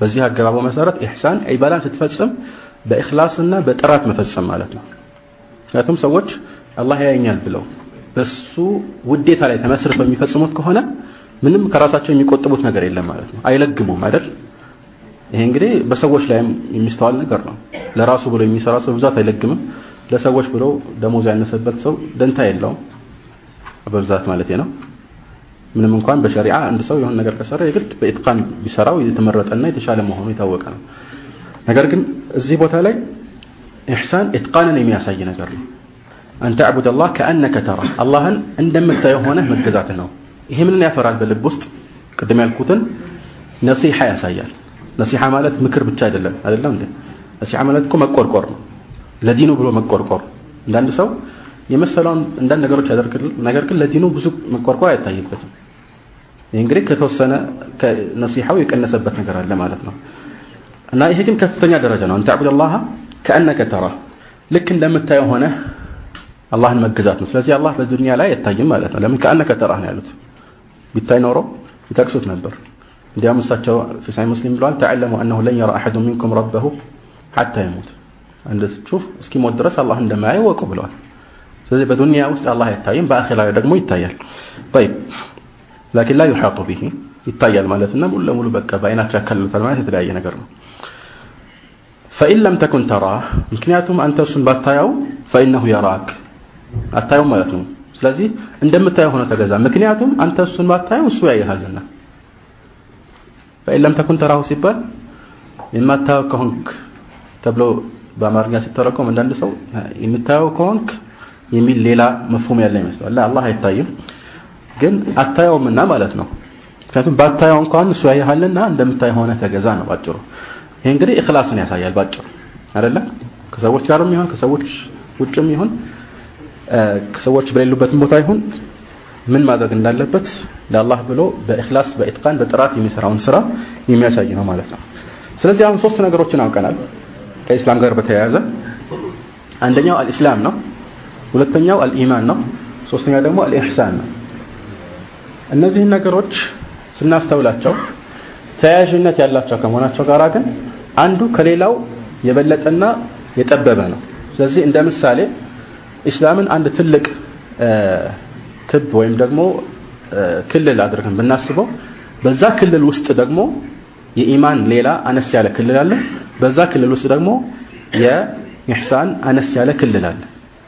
በዚህ አገባቡ መሰረት ኢሕሳን ዒባዳን ስትፈጽም በእኽላስና በጥራት መፈጸም ማለት ነው ምክንያቱም ሰዎች አላህ ያየኛል ብለው በሱ ውዴታ ላይ ተመስርተው የሚፈጽሙት ከሆነ ምንም ከራሳቸው የሚቆጥቡት ነገር የለም ማለት ነው አይለግሙም አይደል ይሄ እንግዲህ በሰዎች ላይም የሚስተዋል ነገር ነው። ለራሱ ብሎ የሚሰራ ሰው ብዛት አይለግምም። ለሰዎች ብሎ ደሞዝ ያነሰበት ሰው ደንታ የለውም። በብዛት ማለት ነው። ምንም እንኳን በሸሪአ አንድ ሰው የሆነ ነገር ከሰራ የግድ በኢትቃን ቢሰራው የተመረጠና የተሻለ መሆኑ የታወቀ ነው። ነገር ግን እዚህ ቦታ ላይ ኢሕሳን ኢትቃንን የሚያሳይ ነገር ነው። አንተ አቡድ አላህ ከአነከ ተራ አላህን እንደምታየው ሆነህ መገዛትህ ነው። ይሄ ምንን ያፈራል? በልብ ውስጥ ቅድም ያልኩትን ነሲሓ ያሳያል። ነሲሐ ማለት ምክር ብቻ አይደለም። አይደለም እንዴ? ነሲሐ ማለት እኮ መቆርቆር ነው። ለዲኑ ብሎ መቆርቆር። እንዳንድ ሰው የመሰለውን እንዳንድ ነገሮች ያደርግል ነገር ግን ለዲኑ ብዙ መቆርቆር አይታይበትም። ይህ እንግዲህ ከተወሰነ ነሲሐው የቀነሰበት ነገር አለ ማለት ነው። እና ይሄ ግን ከፍተኛ ደረጃ ነው። አንተ አብድ አላህ ከአነከ ተራ ልክ እንደምታየው ሆነ አላህን መገዛት ነው። ስለዚህ አላህ በዱንያ ላይ አይታይም ማለት ነው። ለምን? ከአነከ ተራህ ነው ያሉት። ቢታይ ኖሮ ይጠቅሱት ነበር እንዲያም እሳቸው ፊ ሳይ ሙስሊም ብለዋል ተዕለሙ አነሁ ለን የራ አሐዱ ሚንኩም ረበሁ ሐታ ይሙት እንደስችሁ እስኪሞት ድረስ አላህ እንደማያይ ወቁ ብለዋል ስለዚህ በዱንያ ውስጥ አላህ አይታይም በአኺራ ላይ ደግሞ ይታያል طيب لكن لا يحاط به ይታያል ማለትና ሙሉ ለሙሉ በቃ በአይናቸው ያካልሉታል ማለት የተለያየ ነገር ነው فإن لم تكن تراه ምክንያቱም አንተ እሱን ባታየው فإنه يراك አታየው ማለት ነው ስለዚህ እንደምታየው ሆነ ተገዛ ምክንያቱም አንተ እሱን ባታየው እሱ ያይሃልና ፈኢለም ተኩን ተራሁ ሲባል የማታየው ከሆንክ ተብሎ በአማርኛ ሲተረጎም አንዳንድ ሰው የምታየው ከሆንክ የሚል ሌላ መፍሁም ያለ ይመስላል። አላህ አይታይም ግን አታየውምና ማለት ነው። ምክንያቱም ባታየው እንኳን እሱ ያይሃልና እንደምታይ ሆነ ተገዛ ነው ባጭሩ። ይሄ እንግዲህ እኽላስን ያሳያል ባጭሩ። አይደለ? ከሰዎች ጋርም ይሁን ከሰዎች ውጭም ይሁን ከሰዎች በሌሉበትም ቦታ ይሁን ምን ማድረግ እንዳለበት ለአላህ ብሎ በእኽላስ በኢትቃን በጥራት የሚሰራውን ስራ የሚያሳይ ነው ማለት ነው። ስለዚህ አሁን ሶስት ነገሮችን አውቀናል ከኢስላም ጋር በተያያዘ። አንደኛው አልኢስላም ነው ሁለተኛው አልኢማን ነው ሶስተኛው ደግሞ አልኢሕሳን ነው። እነዚህን ነገሮች ስናስተውላቸው ተያያዥነት ያላቸው ከመሆናቸው ጋር ግን አንዱ ከሌላው የበለጠና የጠበበ ነው። ስለዚህ እንደ ምሳሌ ኢስላምን አንድ ትልቅ ክብ ወይም ደግሞ ክልል አድርገን ብናስበው በዛ ክልል ውስጥ ደግሞ የኢማን ሌላ አነስ ያለ ክልል አለ። በዛ ክልል ውስጥ ደግሞ የኢሕሳን አነስ ያለ ክልል አለ።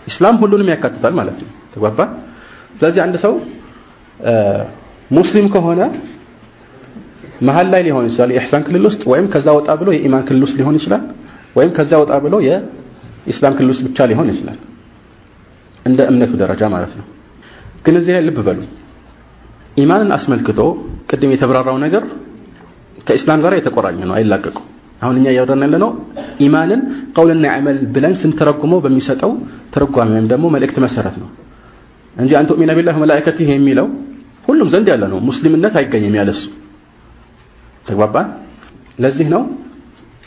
ኢስላም ሁሉንም ያካትታል ማለት ነው። ተግባባ? ስለዚህ አንድ ሰው ሙስሊም ከሆነ መሀል ላይ ሊሆን ይችላል የኢሕሳን ክልል ውስጥ ወይም ከዛ ወጣ ብሎ የኢማን ክልል ውስጥ ሊሆን ይችላል ወይም ከዛ ወጣ ብሎ የኢስላም ክልል ውስጥ ብቻ ሊሆን ይችላል። እንደ እምነቱ ደረጃ ማለት ነው ግን እዚህ ላይ ልብ በሉ። ኢማንን አስመልክቶ ቅድም የተብራራው ነገር ከኢስላም ጋር የተቆራኘ ነው አይላቀቁ። አሁን እኛ እያወራን ያለ ነው ኢማንን ቀውልና አመል ብለን ስንተረጉመው በሚሰጠው ትርጓሜ ወይም ደግሞ መልእክት መሰረት ነው እንጂ አንተ ኡሚነ ቢላህ መላእክቲህ የሚለው ሁሉም ዘንድ ያለ ነው ሙስሊምነት አይገኝም ያለሱ። ተግባባን? ለዚህ ነው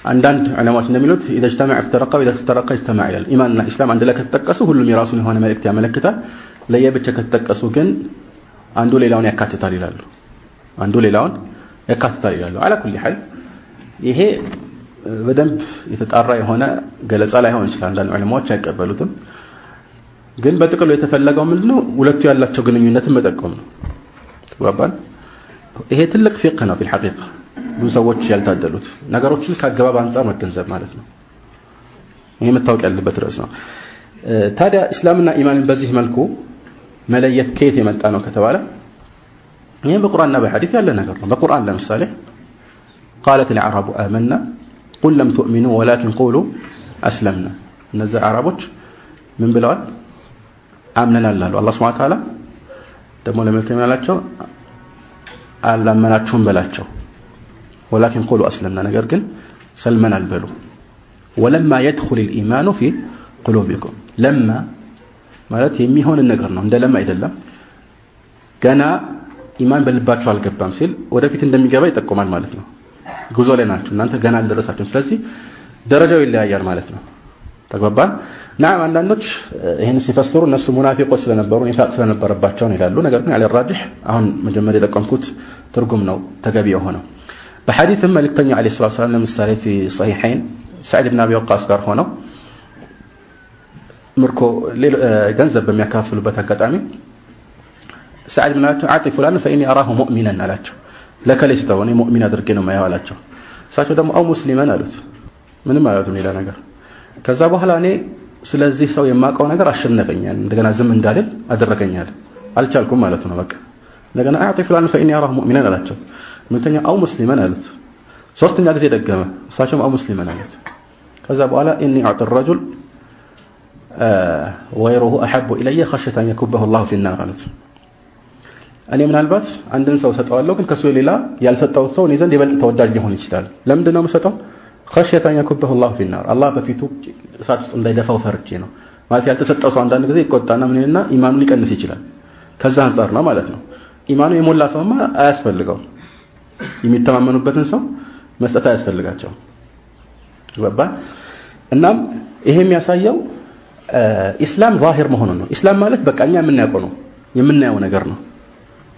አንዳንድ ዑለማዎች እንደሚሉት እፍተረቀ ወኢዛ እፍተረቀ እጅተመዐ ይላል። ኢማንና ኢስላም አንድ ላይ ከተጠቀሱ ሁሉም የራሱን የሆነ መልእክት ያመለክታል ለየብቻ ከተጠቀሱ ግን አንዱ ሌላውን ያካትታል ይላሉ። አንዱ ሌላውን ያካትታል ይላሉ። አላ ኩሊ ሐል ይሄ በደንብ የተጣራ የሆነ ገለጻ ላይሆን ይችላል። አንዳንድ ዑለማዎች አይቀበሉትም። ግን በጥቅሉ የተፈለገው ምንድነው? ሁለቱ ያላቸው ግንኙነትን መጠቆም ነው። ተግባባን? ይሄ ትልቅ ፊቅህ ነው ፊል ሐቂቃ። ብዙ ሰዎች ያልታደሉት ነገሮችን ከአገባብ አንጻር መገንዘብ ማለት ነው። ይሄ መታወቅ ያለበት ርዕስ ነው። ታዲያ እስላምና ኢማንን በዚህ መልኩ መለየት ከየት የመጣ ነው ከተባለ ይህም በቁርአንና በሐዲስ ያለ ነገር ነው በቁርአን ለምሳሌ ቃለት ልአረቡ አመና ቁል ለም ትؤሚኑ ወላኪን ቁሉ አስለምና እነዚህ አረቦች ምን ብለዋል አምነናል አሉ አላ ስብን ታላ ደግሞ ለመልክት የምናላቸው አላመናችሁም በላቸው ወላኪን ቁሉ አስለምና ነገር ግን ሰልመናል በሉ ወለማ የድኩል ልኢማኑ ፊ ቁሉቢኩም ለማ ማለት የሚሆን ነገር ነው። እንደለም አይደለም። ገና ኢማን በልባቸው አልገባም ሲል ወደፊት እንደሚገባ ይጠቁማል ማለት ነው። ጉዞ ላይ ናቸው። እናንተ ገና አልደረሳችሁም። ስለዚህ ደረጃው ይለያያል ማለት ነው። ተግባባን? ናም አንዳንዶች ይህን ሲፈስሩ እነሱ ሙናፊቆች ስለነበሩ ኒፋቅ ስለነበረባቸው ነው ይላሉ። ነገር ግን አልራጅህ አሁን መጀመሪያ የጠቀምኩት ትርጉም ነው ተገቢ የሆነው። በሐዲስም መልእክተኛ አለ ሰላም ለምሳሌ ፊ ሰሒሐይን ሰዕድ ብን አቢ ወቃስ ጋር ሆነው ምርኮ ገንዘብ በሚያካፍሉበት አጋጣሚ ሰዓድ ምን አላቸው? አጢ ፉላን ፈኢኒ አራሁ ሙእሚናን አላቸው። ለከሌ ስተው እኔ ሙእሚን አድርጌ ነው ማየው አላቸው። እሳቸው ደግሞ አው ሙስሊመን አሉት። ምንም አላሉትም ሌላ ነገር። ከዛ በኋላ እኔ ስለዚህ ሰው የማውቀው ነገር አሸነፈኛል እንደገና ዝም እንዳልል አደረገኛል አልቻልኩም ማለት ነው። በቃ እንደገና አጢ ፉላን ፈኢኒ አራሁ ሙእሚናን አላቸው። ሁለተኛ አው ሙስሊመን አሉት። ሶስተኛ ጊዜ ደገመ። እሳቸውም أو مسلما አሉት። ከዛ በኋላ إني أعطي الرجل وغيره أحب إلي خشية أن يكبه الله في النار አሉት። እኔ ምናልባት አንድን ሰው ሰጠዋለሁ ግን ከሱ ሌላ ያልሰጠውት ሰው እኔ ዘንድ የበልጥ ተወዳጅ ሊሆን ይችላል። ለምንድን ነው የምሰጠው? خشية أن يكبه الله في النار አላህ በፊቱ እሳት ውስጥ እንዳይደፋው ፈርቼ ነው። ማለት ያልተሰጠው ሰው አንዳንድ ጊዜ ይቆጣና ምንና ኢማኑ ሊቀንስ ይችላል። ከዛ አንጻር ነው ማለት ነው። ኢማኑ የሞላ ሰውማ አያስፈልገው የሚተማመኑበትን ሰው መስጠት አያስፈልጋቸው ገባ እናም ይሄ የሚያሳየው ኢስላም ዛሂር መሆኑን ነው። ኢስላም ማለት በቃ እኛ የምናውቀው ነው የምናየው ነገር ነው።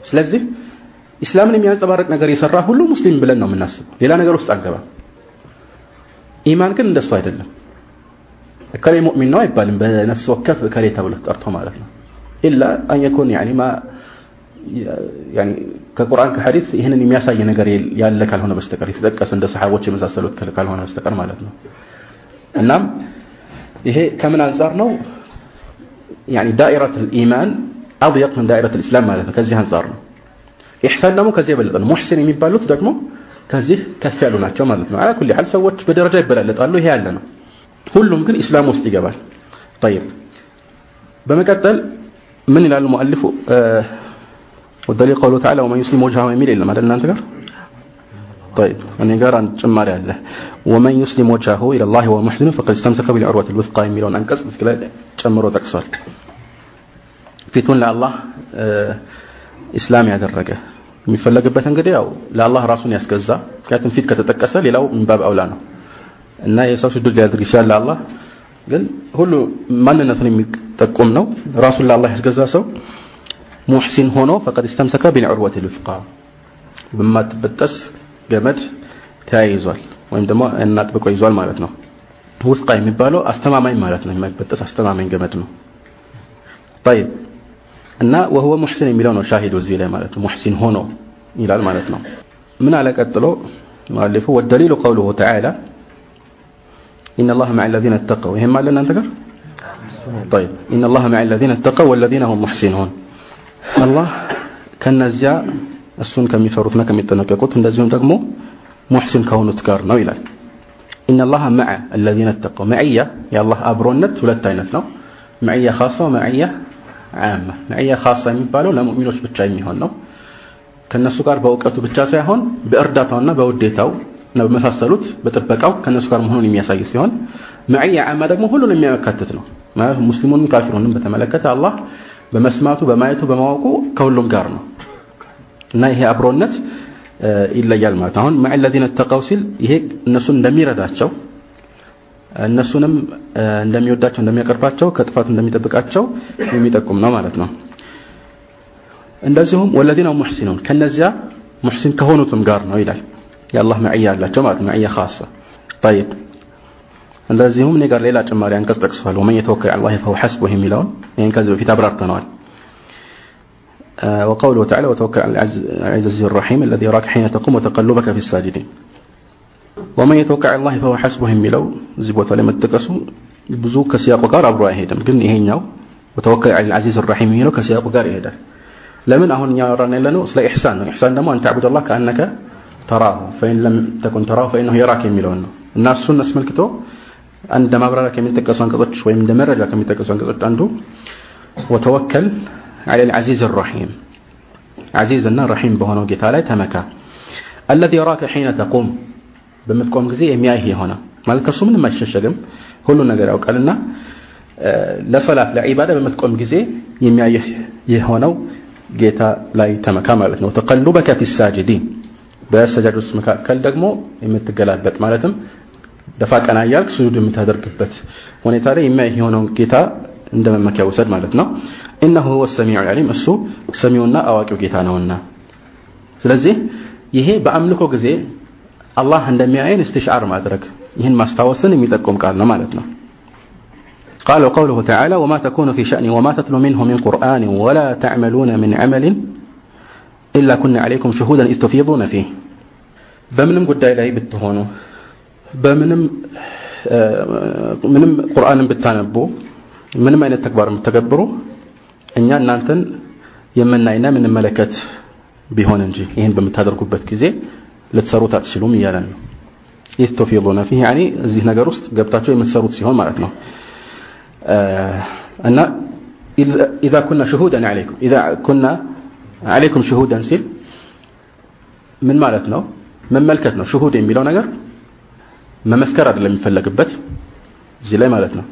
ስለዚህ ኢስላምን የሚያንጸባርቅ ነገር የሰራ ሁሉ ሙስሊም ብለን ነው የምናስበው። ሌላ ነገር ውስጥ አንገባም ኢማን ግን እንደሱ አይደለም። እከሌ ሙእሚን ነው አይባልም። በነፍስ ወከፍ እከሌ ተብሎ ጠርቶ ማለት ነው። ኢላ አን የኩን ያኒ ማ ያኒ ከቁርአን ከሐዲስ ይህንን የሚያሳይ ነገር ያለ ካልሆነ በስተቀር የተጠቀሰ እንደ ሰሓቦች የመሳሰሉት ካልሆነ በስተቀር ማለት ነው። እናም هي كمن أنصار نو يعني دائرة الإيمان أضيق من دائرة الإسلام ماله كذي أنصار نو إحسان نمو كذي بلد محسن يمين بالوت دك مو كذي كفعلنا كم على كل حال سوت بدرجة بلد قال له هي لنا كل ممكن إسلام مستقبل طيب بما بمكتل من المؤلف والدليل قوله تعالى ومن يسلم وجهه يمين إلا ما دلنا أنت طيب እኔ ጋር አንድ ጭማሪ አለ ومن يسلم وجهه الى الله وهو محسن فقد استمسك بالعروة الوثقى የሚለውን አንቀጽ እስከ ላይ ጨምሮ ጠቅሷል ፊቱን ለአላህ ኢስላም ያደረገ የሚፈለግበት እንግዲህ ያው ለአላህ ራሱን ያስገዛ ምክንያቱም ፊት ከተጠቀሰ ሌላው ምንባብ አውላ ነው እና የሰው ስጁድ ሊያደርግ ይችላል ለአላህ ግን ሁሉ ማንነቱን የሚጠቁም ነው ራሱን ለአላህ ያስገዛ ሰው ሙሕሲን ሆኖ ፈቀድ እስተምሰከ ቢልዑርወት ልፍቃ በማትበጠስ ገመድ ተያይዟል ወይም ደግሞ እናጥብቆ ይዟል ማለት ነው ውስቃ የሚባለው አስተማማኝ ማለት ነው የማይበጠስ አስተማማኝ ገመድ ነው طيب እና ወህወ ሙሕሲን የሚለው ነው ሻሂዱ እዚህ ላይ ማለት ነው ሙሕሲን ሆኖ ይላል ማለት ነው ምን አለ ቀጥሎ ሙአሊፉ ወደሊሉ ቀውሉሁ ተዓላ إن الله مع الذين اتقوا وهم على أنت طيب إن الله مع الذين اتقوا والذين هم محسنون الله كان نزيا السن كم يفرطنا كم يتنققوا እንደዚሁም ደግሞ ሙሕሲን ከሆኑት ጋር ነው ይላል إن الله مع الذين اتقوا معية يا الله አብሮነት ሁለት አይነት ነው معية خاصة ومعية عامة معية خاصة የሚባለው ለሙእሚኖች ብቻ የሚሆን ነው ከነሱ ጋር በእውቀቱ ብቻ ሳይሆን በእርዳታውና በውዴታው ነው በመሳሰሉት በጥበቃው ከነሱ ጋር መሆኑን የሚያሳይ ሲሆን መዕያ ዓማ ደግሞ ሁሉን የሚያካትት ነው ማለት ሙስሊሙንም ካፊሩንም በተመለከተ አላህ በመስማቱ በማየቱ በማወቁ ከሁሉም ጋር ነው እና ይሄ አብሮነት ይለያል ማለት አሁን መዕ ለዚነ ተቀው ሲል ይሄ እነሱን እንደሚረዳቸው እነሱንም እንደሚወዳቸው እንደሚያቀርባቸው ከጥፋት እንደሚጠብቃቸው የሚጠቁም ነው ማለት ነው እንደዚሁም ወለዚነ ሙሕሲኑን ከነዚያ ሙሕሲን ከሆኑትም ጋር ነው ይላል የአላህ መዕያ አላቸው ማለት መዕያ ካሳ طيب እንደዚሁም እኔ ጋር ሌላ ጭማሪ አንቀጽ ጠቅሷል ወመን የተወከል አላህ ፈሁ ሐስቡህ የሚለውን ይህን ከዚህ በፊት አብራርተነዋል وقوله تعالى وتوكل على العزيز الرحيم الذي يراك حين تقوم وتقلبك في الساجدين ومن يتوكل على الله فهو حسبه የሚለው እዚህ ቦታ ላይ መጠቀሱ ብዙ ከሲያቁ ጋር አብሮ አይሄድም ግን ይሄኛው وتوكل على العزيز الرحيم የሚለው ከሲያቁ ጋር ይሄዳል ለምን አሁን እኛ ያወራን ያለነው ስለ ኢሕሳን ነው ኢሕሳን ደግሞ አንተ አብዱ አላህ ከአነከ ተራሁ ፈኢን ለም ተኩን ተራሁ ፈኢነሁ የራክ የሚለውን ነው እና እሱን አስመልክቶ እንደ ማብራሪያ ከሚጠቀሱ አንቀጾች ወይም እንደ መረጃ ከሚጠቀሱ አንቀጾች አንዱ ወተወከል على العزيز الرحيم عزيز እና ረሒም በሆነው ጌታ ላይ ተመካ الذي يراك حين تقوم በምትቆም ጊዜ የሚያይህ የሆነ ማለት ከሱ ምንም አይሸሸግም ሁሉ ነገር ያውቃልና ለሰላት ለዒባዳ በምትቆም ጊዜ የሚያይህ የሆነው ጌታ ላይ ተመካ ማለት ነው ተቀሉበከ ፊ ሳጅዲን በሰጃዶች መካከል ደግሞ የምትገላበጥ ማለትም ደፋ ቀና እያልክ ስጁድ የምታደርግበት ሁኔታ ላይ የሚያይህ የሆነው ጌታ እንደ መመኪያ ውሰድ ማለት ነው ኢነሁ ሁወ ሰሚዑ ዓሊም እሱ ሰሚውና አዋቂው ጌታ ነውና ስለዚህ ይሄ በአምልኮ ጊዜ አላህ እንደሚያይን እስትሽዓር ማድረግ ይህን ማስታወስን የሚጠቁም ቃል ነው ማለት ነው قال وقوله تعالى وما تكون في شأن وما تتلو منه من قرآن ولا تعملون من عمل إلا كنا عليكم شهودا إذ تفيضون فيه بمنم قد لا بتهونوا بمنم ምንም ቁርአንን ብታነቡ ምንም አይነት ተግባር የምትተገብሩ እኛ እናንተን የምናይና የምንመለከት ቢሆን እንጂ ይህን በምታደርጉበት ጊዜ ልትሰሩት አትችሉም እያለን ነው። ፊህ ያኒ እዚህ ነገር ውስጥ ገብታችሁ የምትሰሩት ሲሆን ማለት ነው። እና ኢዛ ኩና ሽሁደን ዓለይኩም ኢዛ ኩና ዓለይኩም ሽሁደን ሲል ምን ማለት ነው? መመልከት ነው። ሽሁድ የሚለው ነገር መመስከር አይደለም የሚፈለግበት እዚህ ላይ ማለት ነው።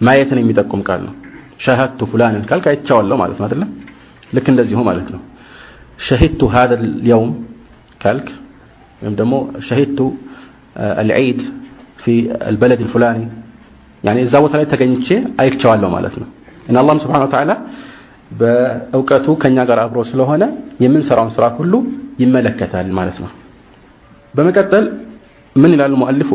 ማየትን የሚጠቁም ቃል ነው شاهدت فلان كالك يتشوله مالك ما دلنا لكن لذي هو مالك شهدت هذا اليوم كالك يمدمو شهدت آه، العيد في البلد الفلاني. يعني إذا وثنا شيء أيك تشوله مالك له. إن الله سبحانه وتعالى بأوقاته كان يقرأ أبروس له هنا يمن سرع سرع كله يملكته مالك له. بمكتل من المؤلف؟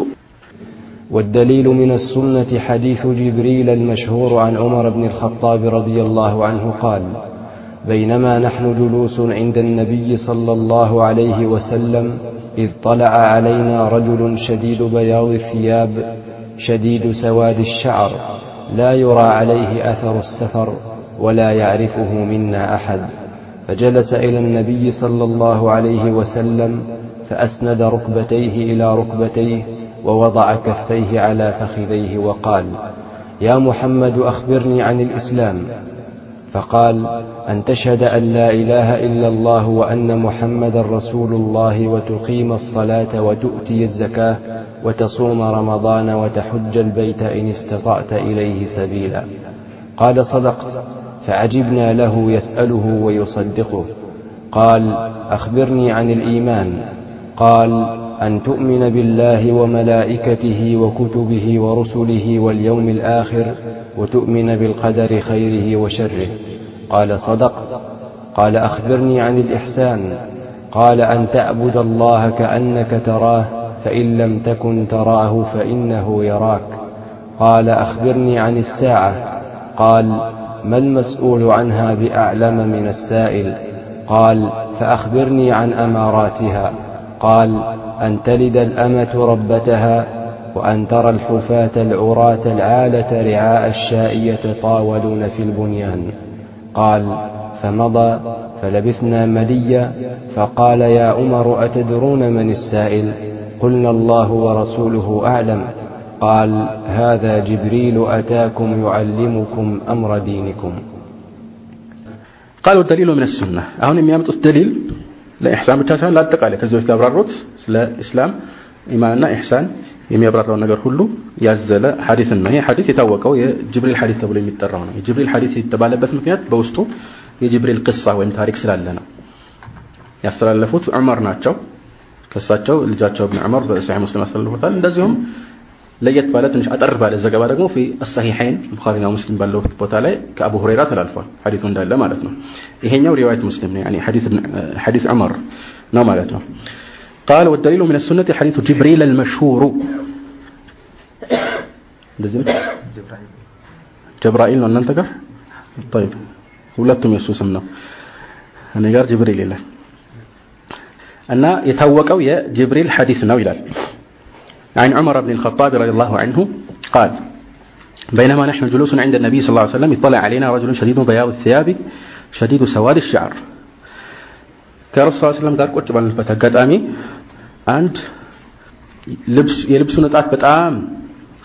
والدليل من السنة حديث جبريل المشهور عن عمر بن الخطاب رضي الله عنه قال بينما نحن جلوس عند النبي صلى الله عليه وسلم إذ طلع علينا رجل شديد بياض الثياب شديد سواد الشعر لا يرى عليه أثر السفر ولا يعرفه منا أحد. فجلس إلى النبي صلى الله عليه وسلم فأسند ركبتيه إلى ركبتيه ووضع كفيه على فخذيه وقال يا محمد أخبرني عن الإسلام. فقال أن تشهد أن لا إله إلا الله وأن محمد رسول الله وتقيم الصلاة وتؤتي الزكاة وتصوم رمضان وتحج البيت إن استطعت إليه سبيلا. قال صدقت. فعجبنا له يسأله ويصدقه. قال أخبرني عن الإيمان. قال أن تؤمن بالله وملائكته وكتبه ورسله واليوم الآخر وتؤمن بالقدر خيره وشره. قال صدقت قال أخبرني عن الإحسان. قال أن تعبد الله كأنك تراه فإن لم تكن تراه فإنه يراك. قال أخبرني عن الساعة. قال ما المسؤول عنها بأعلم من السائل؟ قال فأخبرني عن أماراتها. قال أن تلد الأمة ربتها وأن ترى الحفاة العراة العالة رعاء الشاء يتطاولون في البنيان. قال فمضى فلبثنا مليا فقال يا عمر أتدرون من السائل؟ قلنا الله ورسوله أعلم. قال هذا جبريل أتاكم يعلمكم أمر دينكم. قالوا الدليل من السنة. أهون يميامت الدليل ለኢሕሳን ብቻ ሳይሆን ለአጠቃላይ ከዚህ በፊት ያብራሩት ስለ ኢስላም ኢማንና ኢሕሳን የሚያብራራው ነገር ሁሉ ያዘለ ሐዲስን ነው። ይሄ ሐዲስ የታወቀው የጅብሪል ሐዲስ ተብሎ የሚጠራው ነው። የጅብሪል ሐዲስ የተባለበት ምክንያት በውስጡ የጅብሪል ቅሳ ወይም ታሪክ ስላለ ነው። ያስተላለፉት ዑመር ናቸው። ከሳቸው ልጃቸው ኢብኑ ዑመር በሰሒህ ሙስሊም አስተላልፎታል። እንደዚሁም ለየት ባለ ትንሽ አጠር ባለ ዘገባ ደግሞ ፊ አሳሂሐይን ቡኻሪና ሙስሊም ባለው ቦታ ላይ ከአቡ ሁረይራ ተላልፏል ሐዲሱ እንዳለ ማለት ነው ይሄኛው ሪዋየት ሙስሊም ነው يعني حديث حديث عمر ነው ማለት ነው قال والدليل من السنة حديث جبريل المشهور እንደዚህ ነው ጀብራኢል ነው እናንተ ጋር طيب ሁለቱም የሱ ስም ነው እኔ ጋር ጅብሪል ይላል እና የታወቀው የጅብሪል ሐዲስ ነው ይላል عن عمر بن الخطاب رضي الله عنه قال بينما نحن جلوس عند النبي صلى الله عليه وسلم اطلع علينا رجل شديد بياض الثياب شديد سواد الشعر ከረሱ ስ ሰለም ጋር ቁጭ ባልንበት አጋጣሚ አንድ የልብሱ ንጣት በጣም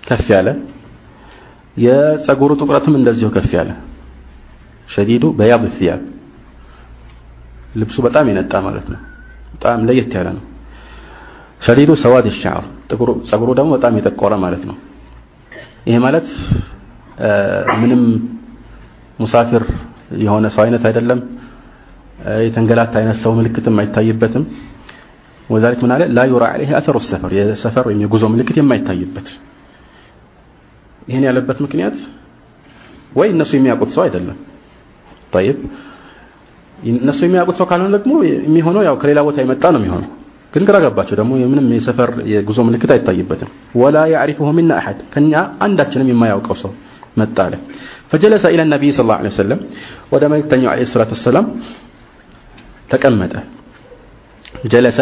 ከፍ ያለ የጸጉሩ ጥቁረትም እንደዚሁ ከፍ ያለ ሸዲዱ በያብ ثياب ልብሱ በጣም የነጣ ማለት ነው በጣም ለየት ያለ ነው ሸዲዱ ሰዋድ الشعر ጸጉሩ ደግሞ በጣም የጠቆረ ማለት ነው ይሄ ማለት ምንም ሙሳፊር የሆነ ሰው አይነት አይደለም የተንገላታ አይነት ሰው ምልክትም አይታይበትም ወዛሊክ ምን አለ ላ ዩራ عليه اثر السفر የሰፈር ወይም የጉዞ ምልክት የማይታይበት ይሄን ያለበት ምክንያት ወይ እነሱ የሚያውቁት ሰው አይደለም طيب እነሱ የሚያውቁት ሰው ካልሆነ ደግሞ የሚሆነው ያው ከሌላ ቦታ የመጣ ነው የሚሆነው كن كرا قباشو دمو يمن من سفر يجوزو من كتاي طيب بدن ولا يعرفه منا أحد. كنا عندنا من ما يوقفه متاله فجلس إلى النبي صلى الله عليه وسلم. ودم تنيو عليه الصلاة والسلام. تكمد. جلس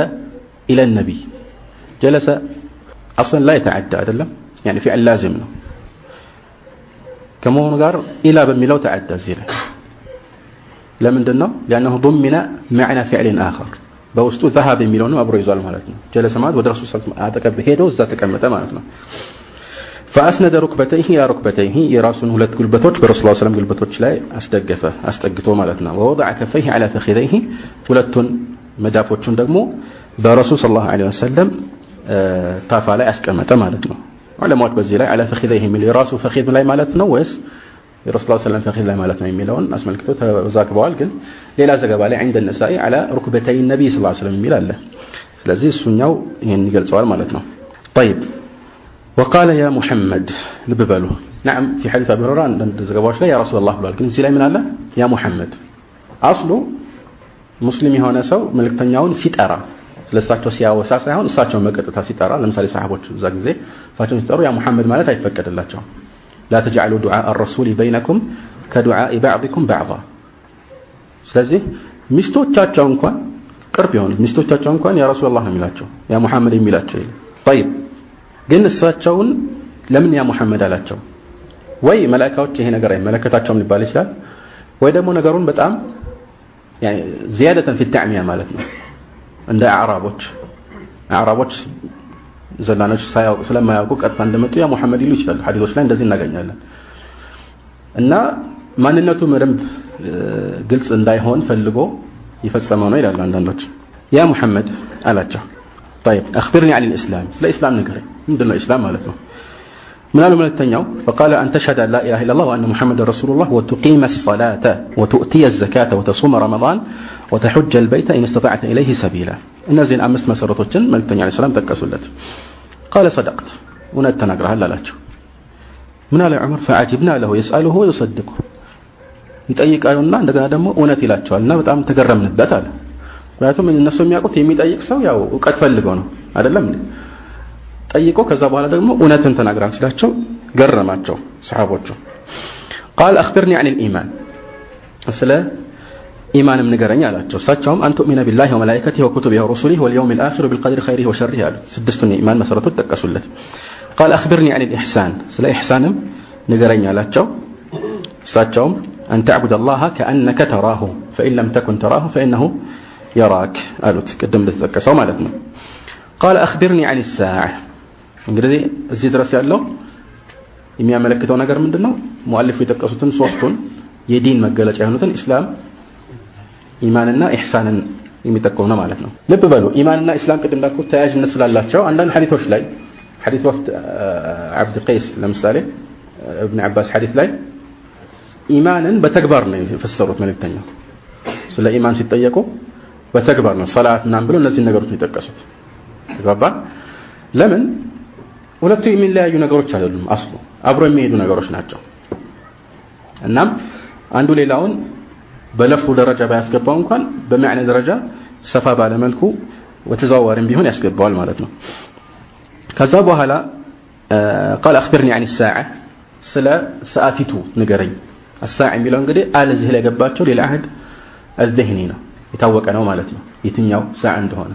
إلى النبي. جلس. أصلا لا يتعدى أدلا يعني فعل لازم. كما هو نقار إلى بميلو تعدى زيلا لمن دنه لأنه ضمن معنى فعل آخر. በውስጡ ዘሃብ የሚለውንም አብሮ ይዟል ማለት ነው። ጀለሰ ማለት ወደ ረሱል ሰለላሁ ዐለይሂ አጠገብ ሄዶ እዛ ተቀመጠ ማለት ነው። ፈአስነደ ሩክበተይህ ያ ሩክበተይህ የራሱን ሁለት ጉልበቶች በረሱል ሰለላሁ ዐለይሂ ጉልበቶች ላይ አስደገፈ አስጠግቶ ማለት ነው። ወወደዐ ከፈይህ ዐላ ፈኺዘይህ ሁለቱን መዳፎቹን ደግሞ በረሱል ሰለላሁ ዐለይሂ ወሰለም ታፋ ላይ አስቀመጠ ማለት ነው። ዑለማዎች በዚህ ላይ ዐላ ፈኺዘይህ የሚል የራሱ ፈኺዝ ላይ ማለት ነው ወይስ የረሱል ሰለም ተኺዝ ላይ ማለት ነው የሚለውን አስመልክቶ ተዘግበዋል። ግን ሌላ ዘገባ ላይ ዐይንደ ነሳኢ ዐላ ሩክበተይ ነቢይ ሰለላሁ ዐለይሂ የሚል አለ። ስለዚህ እሱኛው ይሄን ይገልጸዋል ማለት ነው። ጠይብ ወቃለ ያ ሙሐመድ ልብ በሉ ናም ፊ ሐዲስ አቢ ሁረይራ አንዳንድ ዘገባዎች ላይ ያ ረሱላህ ብሏል። ግን እዚህ ላይ ምን አለ? ያ ሙሐመድ አስሉ ሙስሊም የሆነ ሰው መልክተኛውን ሲጠራ ስለእሳቸው ሲያወሳ ሳይሆን እሳቸውን በቀጥታ ሲጠራ ለምሳሌ ሰሃቦች እዛ ጊዜ እሳቸውን ሲጠሩ ያ ሙሐመድ ማለት አይፈቀድላቸውም። لا تجعلوا دعاء الرسول بينكم كدعاء بعضكم بعضا ስለዚህ ሚስቶቻቸው እንኳን ቅርብ የሆኑ ሚስቶቻቸው እንኳን ያ ረሱላህ ነው የሚላቸው ያ ሙሐመድ የሚላቸው ይል طيب ግን እሳቸውን ለምን ያ ሙሐመድ አላቸው ወይ መላእክቶች ይሄ ነገር አይመለከታቸውም ሊባል ይችላል ወይ ደግሞ ነገሩን በጣም يعني زيادة في التعمية ማለት ነው እንደ አዕራቦች አዕራቦች ዘላኖች ሳያውቁ ስለማያውቁ ቀጥታ እንደመጡ ያ ሙሐመድ ይሉ ይችላሉ ሐዲሶች ላይ እንደዚህ እናገኛለን እና ማንነቱ በደንብ ግልጽ እንዳይሆን ፈልጎ የፈጸመው ነው ይላሉ አንዳንዶች ያ ሙሐመድ አላቸው طيب اخبرني عن الاسلام ስለ እስላም ንገረኝ ምንድነው እስላም ማለት ነው من قالوا ملتنياو فقال أن تشهد أن لا إله إلا الله وأن محمد رسول الله وتقيم الصلاة وتؤتي الزكاة وتصوم رمضان وتحج البيت إن استطعت إليه سبيلا እነዚህን አምስት መሰረቶችን መልእክተኛ ዐለይሂ ሰላም ጠቀሱለት ቃለ ሰደቅት እውነት ተናግረሃል አላቸው። ምን አለ ዑመር? ፈዐጅብና ለሁ የስአሉሁ ወዩሰድቁ ይጠይቃሉና እንደገና ደግሞ እውነት ይላቸዋል እና በጣም ተገረምንበት አለ። ምክንያቱም እነሱ የሚያውቁት የሚጠይቅ ሰው ያው እውቀት ፈልገው ነው። አይደለም ጠይቆ ከዛ በኋላ ደግሞ እውነትን ተናግራል ሲላቸው ገረማቸው ሰሃቦቹ። ቃል አኽብርኒ አን ልኢማን ስለ ኢማንም ንገረኝ አላቸው እሳቸውም አን ቱእሚነ ቢላሂ ወመላኢከቲሂ ወኩቱቢሂ ወሩሱሊሂ ወልየውም ልአኺር ወቢልቀድሪ ኸይሪሂ ወሸሪሂ አሉት ስድስቱን የኢማን መሰረቶች ጠቀሱለት ቃል አኽብርኒ አን ልኢሕሳን ስለ ኢሕሳንም ንገረኝ አላቸው እሳቸውም أن تعبد الله كأنك تراه فإن لم تكن تراه فإنه يراك قالوا قدم لتذكسوا مالتنا قال أخبرني عن الساعة እንግዲህ እዚህ ድረስ ያለው የሚያመለክተው ነገር ምንድን ነው ሙአሊፉ የጠቀሱትን ሶስቱን የዲን መገለጫ የሆኑትን ኢስላም ኢማንና ኢሕሳንን የሚጠቁም ነው ማለት ነው። ልብ በሉ ኢማንና ኢስላም ቅድም እንዳልኩት ተያያዥነት ስላላቸው አንዳንድ ሐዲቶች ላይ ሐዲት ወፍድ አብድ ቀይስ ለምሳሌ እብን አባስ ሐዲት ላይ ኢማንን በተግባር ነው የፈሰሩት መልእክተኛው። ስለ ኢማን ሲጠየቁ በተግባር ነው ሰላት ምናምን ብለው እነዚህ ነገሮች የጠቀሱት። ተግባባ ለምን? ሁለቱ የሚለያዩ ነገሮች አይደሉም አስሉ። አብሮ የሚሄዱ ነገሮች ናቸው። እናም አንዱ ሌላውን በለፍሩ ደረጃ ባያስገባው እንኳን በመዕነ ደረጃ ሰፋ ባለ መልኩ ወተዘዋዋሪም ቢሆን ያስገባዋል ማለት ነው። ከዛ በኋላ ቃል አክብርኒ አን ሰዓ ስለ ሰዓቲቱ ንገረኝ። አሳዕ የሚለው እንግዲህ አለ እዚህ ላይ ገባቸው ሌላ አህድ አልዝህኒ ነው። የታወቀ ነው ማለት ነው። የትኛው ሰዓ እንደሆነ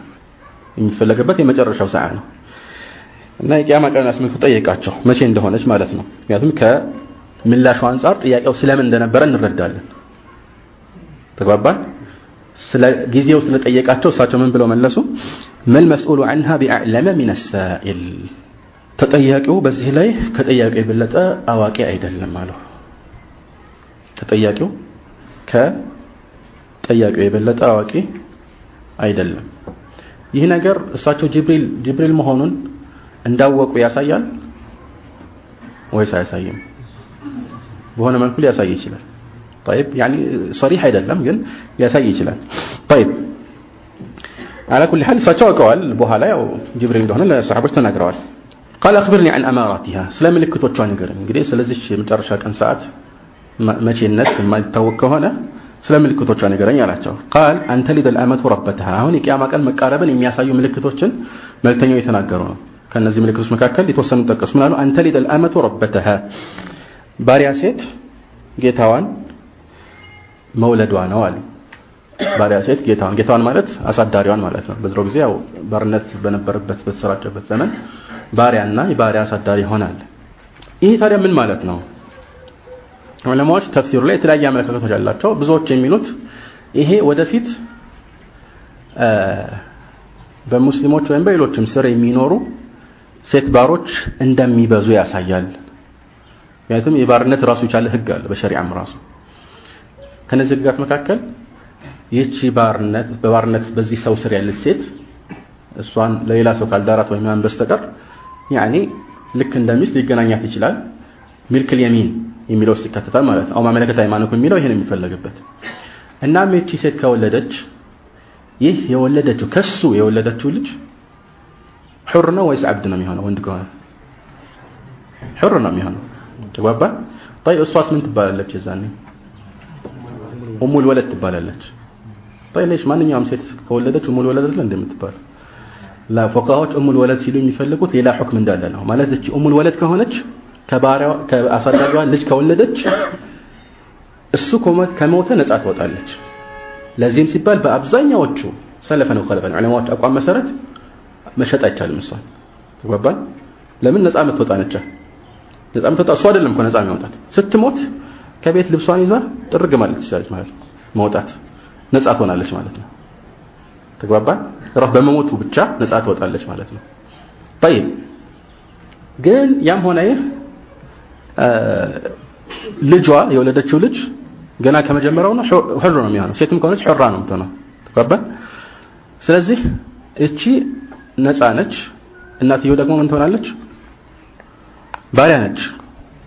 የሚፈለግበት የመጨረሻው ሰዓ ነው። እና የቂያማ ቀን አስመልክቶ ጠየቃቸው መቼ እንደሆነች ማለት ነው። ምክንያቱም ከምላሹ አንጻር ጥያቄው ስለምን እንደነበረ እንረዳለን ተግባባን? ስለ ጊዜው ስለጠየቃቸው እሳቸው ምን ብለው መለሱ? መል መስኡሉ አንሃ ቢአዕለመ ሚን ሳኢል ተጠያቂው በዚህ ላይ ከጠያቂው የበለጠ አዋቂ አይደለም አለው ተጠያቂው ከጠያቂው የበለጠ አዋቂ አይደለም። ይህ ነገር እሳቸው ጅብሪል ጅብሪል መሆኑን እንዳወቁ ያሳያል ወይስ አያሳይም? በሆነ መልኩ ሊያሳይ ይችላል طيب يعني صريح አይደለም ግን ሊያሳይ ይችላል طيب على كل حال እሳቸው አውቀዋል በኋላ ያው ጅብሪል እንደሆነ ለሰሃቦች ተናግረዋል قال اخبرني عن اماراتها ስለ ምልክቶቿ ንገረኝ እንግዲህ ስለዚህ የመጨረሻ ቀን ሰዓት መቼነት የማይታወቅ ከሆነ ስለ ምልክቶቿ ንገረኝ አላቸው ቃል አንተ ሊደ ልአመቱ ረበትሃ አሁን የቅያማ ቀን መቃረብን የሚያሳዩ ምልክቶችን መልክተኛው የተናገሩ ነው ከነዚህ ምልክቶች መካከል የተወሰኑ ጠቀሱ ምን አሉ አንተ ሊደ ልአመቱ ረበትሃ ባሪያ ሴት ጌታዋን መውለዷ ነው አሉ። ባሪያ ሴት ጌታዋን ጌታዋን ማለት አሳዳሪዋን ማለት ነው። በድሮ ጊዜ ያው ባርነት በነበረበት በተሰራጨበት ዘመን ባሪያና የባሪያ አሳዳሪ ይሆናል። ይህ ታዲያ ምን ማለት ነው? ዑለማዎች ተፍሲሩ ላይ የተለያየ አመለካከቶች አላቸው። ብዙዎች የሚሉት ይሄ ወደፊት በሙስሊሞች ወይም በሌሎችም ስር የሚኖሩ ሴት ባሮች እንደሚበዙ ያሳያል። ምክንያቱም የባርነት ራሱ የቻለ ህግ አለ በሸሪዓም ራሱ ከነዚህ ህግጋት መካከል ይህቺ ባርነት በባርነት በዚህ ሰው ስር ያለች ሴት እሷን ለሌላ ሰው ካልዳራት ወይም ምናምን በስተቀር ያኒ ልክ እንደ ሚስት ሊገናኛት ይችላል ሚልክል የሚን የሚለው ውስጥ ይካተታል ማለት ነው። አው ማመለከት ሃይማኖት የሚለው ይሄን የሚፈለግበት እናም ይህቺ ሴት ከወለደች ይህ የወለደችው ከሱ የወለደችው ልጅ ሑር ነው ወይስ አብድ ነው የሚሆነው? ወንድ ከሆነ ሑር ነው የሚሆነው ተግባባን طيب እሷስ ምን ትባላለች የዛኔ ኡሙል ወለድ ትባላለች። ጠይለሽ ማንኛውም ሴት ከወለደች ኡሙል ወለድ አይደል እንደምትባል? ላ ፉቃዎች ኡሙል ወለድ ሲሉ የሚፈልጉት ሌላ ሁክም እንዳለ ነው። ማለት እቺ ኡሙል ወለድ ከሆነች ከባሪያዋ ከአሳዳጇ ልጅ ከወለደች እሱ ከሞተ ነጻ ትወጣለች። ለዚህም ሲባል በአብዛኛዎቹ ሰለፈን ወኸለፈን ዑለማዎች አቋም መሰረት መሸጥ አይቻልም እሷን። ተግባባን? ለምን ነፃ የምትወጣ ነቻ ነፃ የምትወጣ እሱ አይደለም እኮ ነፃ የሚወጣት ስትሞት ከቤት ልብሷን ይዛ ጥርግ ማለት ትችላለች ማለት መውጣት ነፃ ትሆናለች ማለት ነው ተግባባን ራህ በመሞቱ ብቻ ነፃ ትወጣለች ማለት ነው طيب ግን ያም ሆነ ይህ ልጇ የወለደችው ልጅ ገና ከመጀመሪያው ነው ሑር ነው የሚሆነው ሴትም ከሆነች ሑራ ነው የምትሆነው ተግባባን ስለዚህ እቺ ነፃ ነች እናትየው ደግሞ ምን ትሆናለች ባሪያ ነች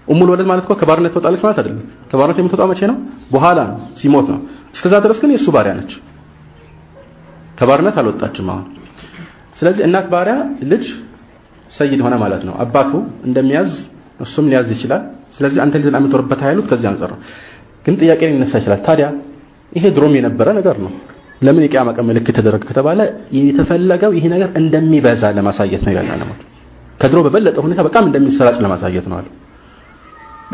ኡሙል ወለድ ማለት እኮ ከባርነት ትወጣለች ማለት አይደለም። ከባርነት የምትወጣው መቼ ነው? በኋላ ነው ሲሞት ነው። እስከዛ ድረስ ግን የእሱ ባሪያ ነች። ከባርነት አልወጣችም አሁን። ስለዚህ እናት ባሪያ ልጅ ሰይድ ሆነ ማለት ነው። አባቱ እንደሚያዝ እሱም ሊያዝ ይችላል። ስለዚህ አንተ ልጅን የምትወርበት ኃይሉት ከዚህ አንጻር ነው። ግን ጥያቄ ሊነሳ ይችላል። ታዲያ ይሄ ድሮም የነበረ ነገር ነው። ለምን የቂያማ ቀን ምልክት ተደረገ ከተባለ የተፈለገው ይሄ ነገር እንደሚበዛ ለማሳየት ነው ይላል ከድሮ በበለጠ ሁኔታ በጣም እንደሚሰራጭ ለማሳየት ነው አለ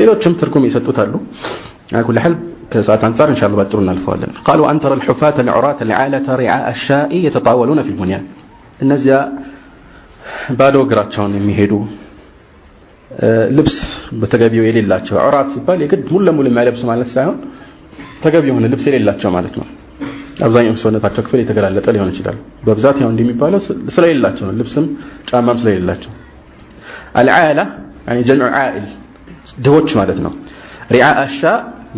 ሌሎችም ትርጉም ይሰጡት አሉ كل حال كساعات انصار ان شاء الله باطرنا الفوالن قالوا ان ترى الحفاة العراة العالة رعاء الشاء يتطاولون في البنيان እነዚያ ባዶ እግራቸውን የሚሄዱ ልብስ በተገቢው የሌላቸው ዑራት ሲባል የግድ ሙሉ ለሙሉ የማይለብሱ ማለት ሳይሆን ተገቢ የሆነ ልብስ የሌላቸው ማለት ነው አብዛኛው ሰውነታቸው ክፍል የተገላለጠ ሊሆን ይችላል በብዛት ያው እንደሚባለው ስለሌላቸው ነው ልብስም ጫማም ስለሌላቸው አልዓላ يعني جمع عائل ድሆች ማለት ነው። ሪዓ አሻ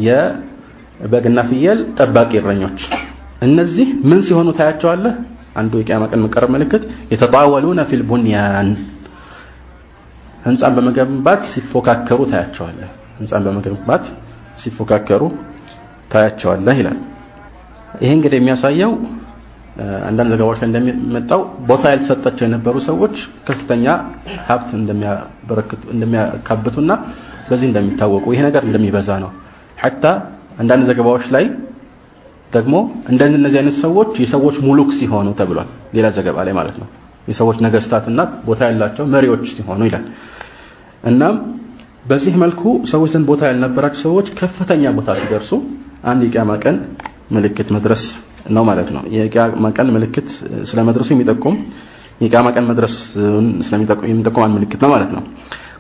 የበግና ፍየል ጠባቂ እረኞች። እነዚህ ምን ሲሆኑ ታያቸዋለህ? አንዱ የቂያማ ቀን መቀረብ ምልክት የተጣወሉነ ፊል ቡንያን። ህንፃን በመገንባት ሲፎካከሩ ታያቸዋለህ። ህንፃን በመገንባት ሲፎካከሩ ታያቸዋለህ ይላል። ይሄ እንግዲህ የሚያሳየው አንዳንድ ዘገባዎች ላይ እንደሚመጣው ቦታ ያልተሰጣቸው የነበሩ ሰዎች ከፍተኛ ሀብት እንደሚያበረክቱ እንደሚያካብቱና በዚህ እንደሚታወቁ ይሄ ነገር እንደሚበዛ ነው። ሐታ አንዳንድ ዘገባዎች ላይ ደግሞ እንደዚህ እነዚህ አይነት ሰዎች የሰዎች ሙሉክ ሲሆኑ ተብሏል። ሌላ ዘገባ ላይ ማለት ነው። የሰዎች ነገስታትና ቦታ ያላቸው መሪዎች ሲሆኑ ይላል። እናም በዚህ መልኩ ሰዎች ዘንድ ቦታ ያልነበራቸው ሰዎች ከፍተኛ ቦታ ሲደርሱ አንድ የቂያማ ቀን ምልክት መድረስ ነው ማለት ነው። የቂያማ ቀን ምልክት ስለመድረሱ የሚጠቁም የቂያማ ቀን መድረስ ስለሚጠቁም የሚጠቁም ምልክት ነው ማለት ነው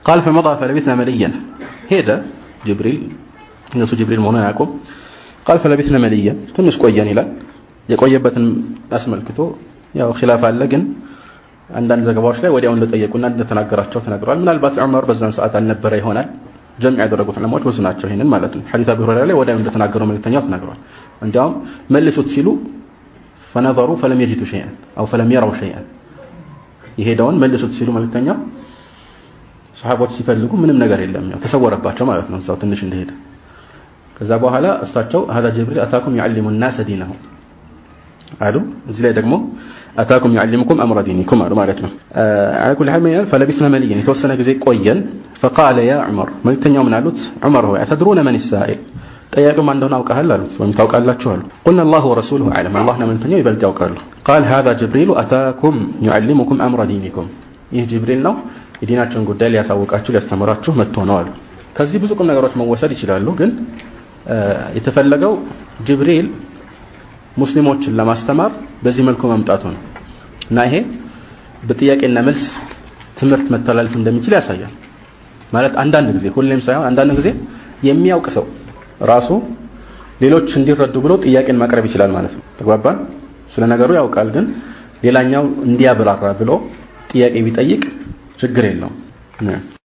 قال فمضى فلبثنا مليا. هذا جبريل نسو جبريل مناكم قال فلبثنا مليا. تنش إلى يعني نلا يقويا بطن اسم الكتو. يا خلاف على لكن عند ان زغباش لا وديون لطيقنا عند تناغراچو تناغروال منال بات عمر بزن ساعات النبر هنا جمع يدرغوت لموت وزناچو هينن معناتن حديث أبي هريرة لا وديون لتناغرو ملتنيا تناغروال انداوم ملسو تسيلو فنظروا فلم يجدوا شيئا أو فلم يروا شيئا. يهيدون ملسو تسيلو ملتنيا ሰሃቦች ሲፈልጉ ምንም ነገር የለም ያው ተሰወረባቸው ማለት ነው እዛው ትንሽ እንደሄደ ከዛ በኋላ እሳቸው هذا جبريل اتاكم يعلم الناس دينهم አሉ እዚህ ላይ ደግሞ አታኩም يعلمكم امر دينكم አሉ ማለት ነው على كل حال فلبثنا مليا የተወሰነ ጊዜ ቆየን فقال يا عمر መልእክተኛው ምን አሉት ዑመር ሆይ አተድሩነ መን السائل ጠያቂው ማን እንደሆነ አውቃለህ አሉት ወይም ታውቃላችሁ አሉ قلنا الله ورسوله اعلم አላህና መልእክተኛው ይበልጥ ያውቃሉ قال هذا جبريل اتاكم يعلمكم امر دينكم ይህ ጅብሪል ነው የዲናቸውን ጉዳይ ሊያሳውቃችሁ ሊያስተምራችሁ መጥቶ ነው አሉ። ከዚህ ብዙ ቁም ነገሮች መወሰድ ይችላሉ ግን የተፈለገው ጅብሪል ሙስሊሞችን ለማስተማር በዚህ መልኩ መምጣቱ ነው። እና ይሄ በጥያቄና መልስ ትምህርት መተላለፍ እንደሚችል ያሳያል። ማለት አንዳንድ ጊዜ ሁሌም ሳይሆን አንዳንድ ጊዜ የሚያውቅ ሰው ራሱ ሌሎች እንዲረዱ ብሎ ጥያቄን ማቅረብ ይችላል ማለት ነው። ተግባባን? ስለ ነገሩ ያውቃል ግን ሌላኛው እንዲያብራራ ብሎ ጥያቄ ቢጠይቅ ችግር የለውም